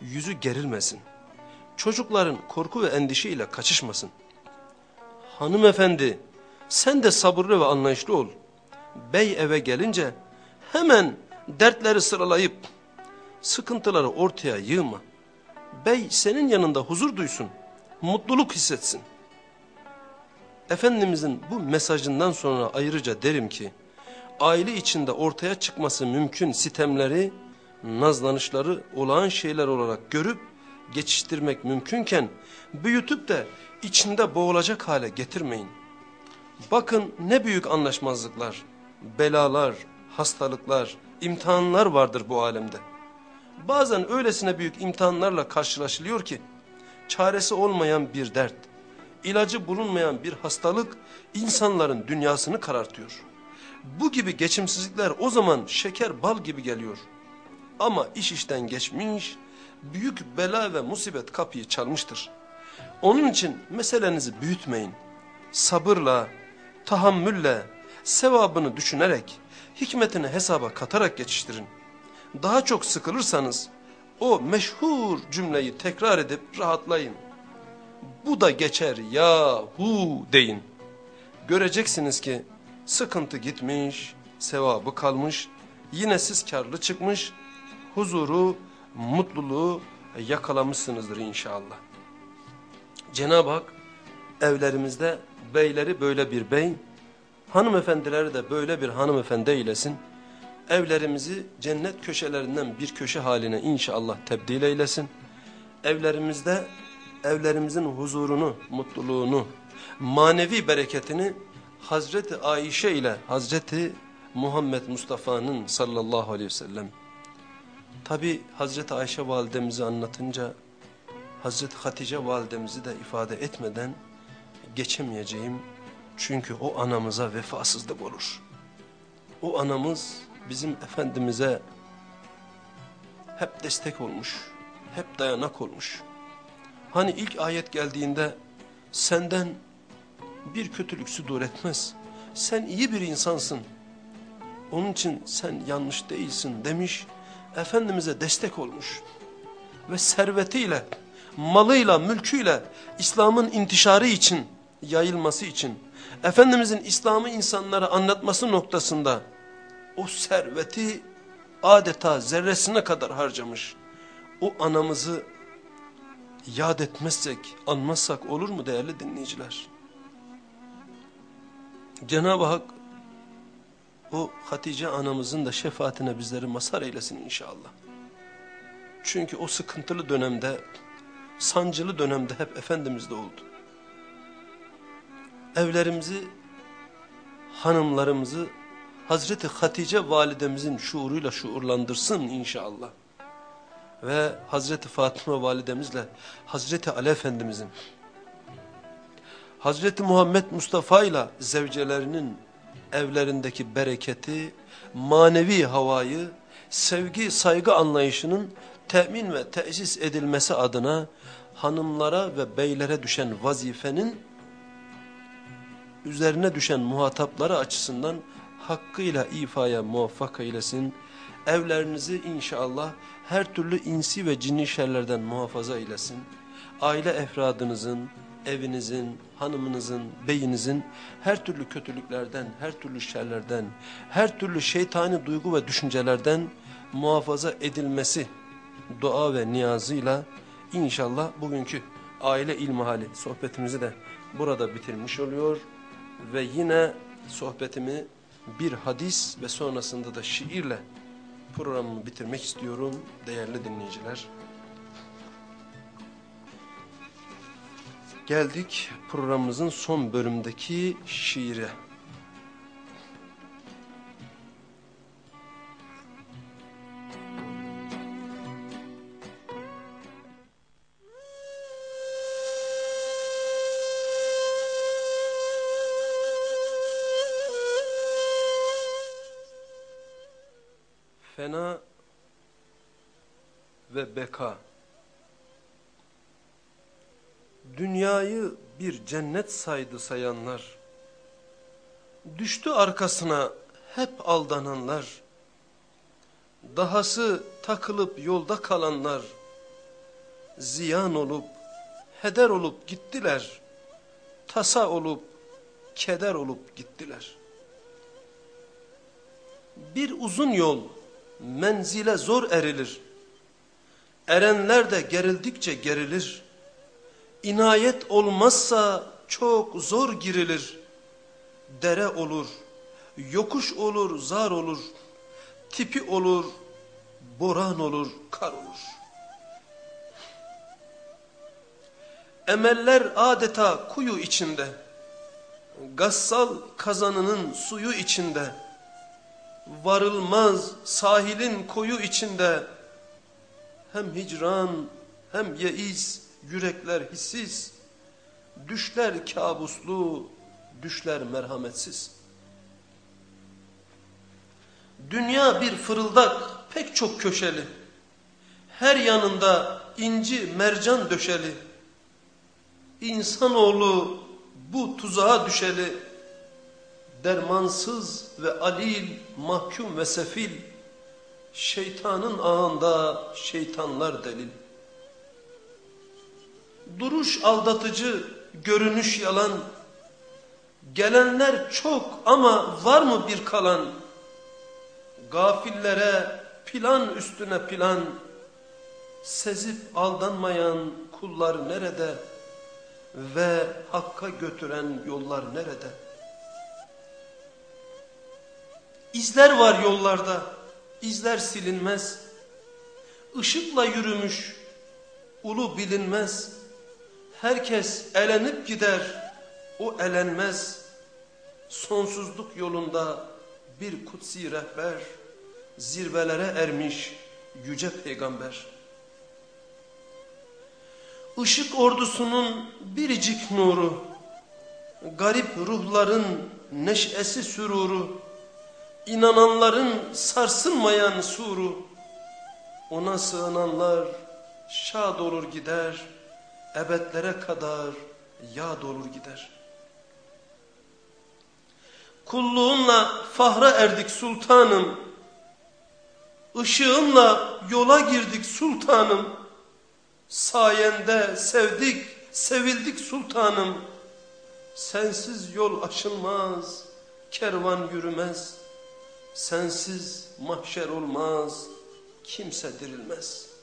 yüzü gerilmesin. Çocukların korku ve endişeyle kaçışmasın. Hanımefendi sen de sabırlı ve anlayışlı ol. Bey eve gelince hemen dertleri sıralayıp sıkıntıları ortaya yığma. Bey senin yanında huzur duysun, mutluluk hissetsin. Efendimizin bu mesajından sonra ayrıca derim ki, aile içinde ortaya çıkması mümkün sitemleri, nazlanışları olağan şeyler olarak görüp geçiştirmek mümkünken, büyütüp de içinde boğulacak hale getirmeyin. Bakın ne büyük anlaşmazlıklar, belalar, hastalıklar, imtihanlar vardır bu alemde. Bazen öylesine büyük imtihanlarla karşılaşılıyor ki, çaresi olmayan bir dert, ilacı bulunmayan bir hastalık insanların dünyasını karartıyor. Bu gibi geçimsizlikler o zaman şeker bal gibi geliyor. Ama iş işten geçmiş, büyük bela ve musibet kapıyı çalmıştır. Onun için meselenizi büyütmeyin. Sabırla, tahammülle, sevabını düşünerek, hikmetini hesaba katarak geçiştirin. Daha çok sıkılırsanız o meşhur cümleyi tekrar edip rahatlayın. Bu da geçer yahu deyin. Göreceksiniz ki sıkıntı gitmiş, sevabı kalmış, yine siz karlı çıkmış, huzuru, mutluluğu, yakalamışsınızdır inşallah. Cenab-ı Hak evlerimizde beyleri böyle bir bey, hanımefendileri de böyle bir hanımefendi eylesin. Evlerimizi cennet köşelerinden bir köşe haline inşallah tebdil eylesin. Evlerimizde evlerimizin huzurunu, mutluluğunu, manevi bereketini Hazreti Ayşe ile Hazreti Muhammed Mustafa'nın sallallahu aleyhi ve sellem. Tabi Hazreti Ayşe validemizi anlatınca Hazreti Hatice validemizi de ifade etmeden geçemeyeceğim. Çünkü o anamıza vefasızlık olur. O anamız bizim Efendimiz'e hep destek olmuş, hep dayanak olmuş. Hani ilk ayet geldiğinde senden bir kötülük sudur etmez. Sen iyi bir insansın. Onun için sen yanlış değilsin demiş. Efendimiz'e destek olmuş. Ve servetiyle, malıyla, mülküyle İslam'ın intişarı için, yayılması için, Efendimiz'in İslam'ı insanlara anlatması noktasında o serveti adeta zerresine kadar harcamış. O anamızı yad etmezsek, anmazsak olur mu değerli dinleyiciler? Cenab-ı Hak o Hatice anamızın da şefaatine bizleri mazhar eylesin inşallah. Çünkü o sıkıntılı dönemde, sancılı dönemde hep Efendimiz'de oldu. Evlerimizi, hanımlarımızı Hazreti Hatice validemizin şuuruyla şuurlandırsın inşallah. Ve Hazreti Fatıma validemizle Hazreti Ali Efendimizin Hazreti Muhammed Mustafa ile zevcelerinin evlerindeki bereketi, manevi havayı, sevgi, saygı anlayışının temin ve tesis edilmesi adına hanımlara ve beylere düşen vazifenin üzerine düşen muhatapları açısından hakkıyla ifaya muvaffak eylesin. Evlerinizi inşallah her türlü insi ve cinni şerlerden muhafaza eylesin. Aile efradınızın, evinizin, hanımınızın, beyinizin her türlü kötülüklerden, her türlü şerlerden, her türlü şeytani duygu ve düşüncelerden muhafaza edilmesi dua ve niyazıyla inşallah bugünkü aile ilmihali sohbetimizi de burada bitirmiş oluyor. Ve yine sohbetimi bir hadis ve sonrasında da şiirle programımı bitirmek istiyorum değerli dinleyiciler. Geldik programımızın son bölümdeki şiire. Fena ve beka dünyayı bir cennet saydı sayanlar, düştü arkasına hep aldananlar, dahası takılıp yolda kalanlar, ziyan olup, heder olup gittiler, tasa olup, keder olup gittiler. Bir uzun yol menzile zor erilir, erenler de gerildikçe gerilir, inayet olmazsa çok zor girilir. Dere olur, yokuş olur, zar olur, tipi olur, boran olur, kar olur. Emeller adeta kuyu içinde, gassal kazanının suyu içinde, varılmaz sahilin koyu içinde, hem hicran hem yeis, yürekler hissiz, düşler kabuslu, düşler merhametsiz. Dünya bir fırıldak pek çok köşeli, her yanında inci mercan döşeli. İnsanoğlu bu tuzağa düşeli, dermansız ve alil, mahkum ve sefil, şeytanın ağında şeytanlar delil. Duruş aldatıcı, görünüş yalan. Gelenler çok ama var mı bir kalan? Gafillere plan üstüne plan. Sezip aldanmayan kullar nerede? Ve hakka götüren yollar nerede? İzler var yollarda, izler silinmez. Işıkla yürümüş, ulu bilinmez. Herkes elenip gider, o elenmez. Sonsuzluk yolunda bir kutsi rehber, zirvelere ermiş yüce peygamber. Işık ordusunun biricik nuru, garip ruhların neşesi süruru, inananların sarsılmayan suru, ona sığınanlar şad olur gider, ebedlere kadar yad olur gider. Kulluğunla fahra erdik sultanım, ışığınla yola girdik sultanım, sayende sevdik, sevildik sultanım, sensiz yol aşılmaz, kervan yürümez, sensiz mahşer olmaz, kimse dirilmez.''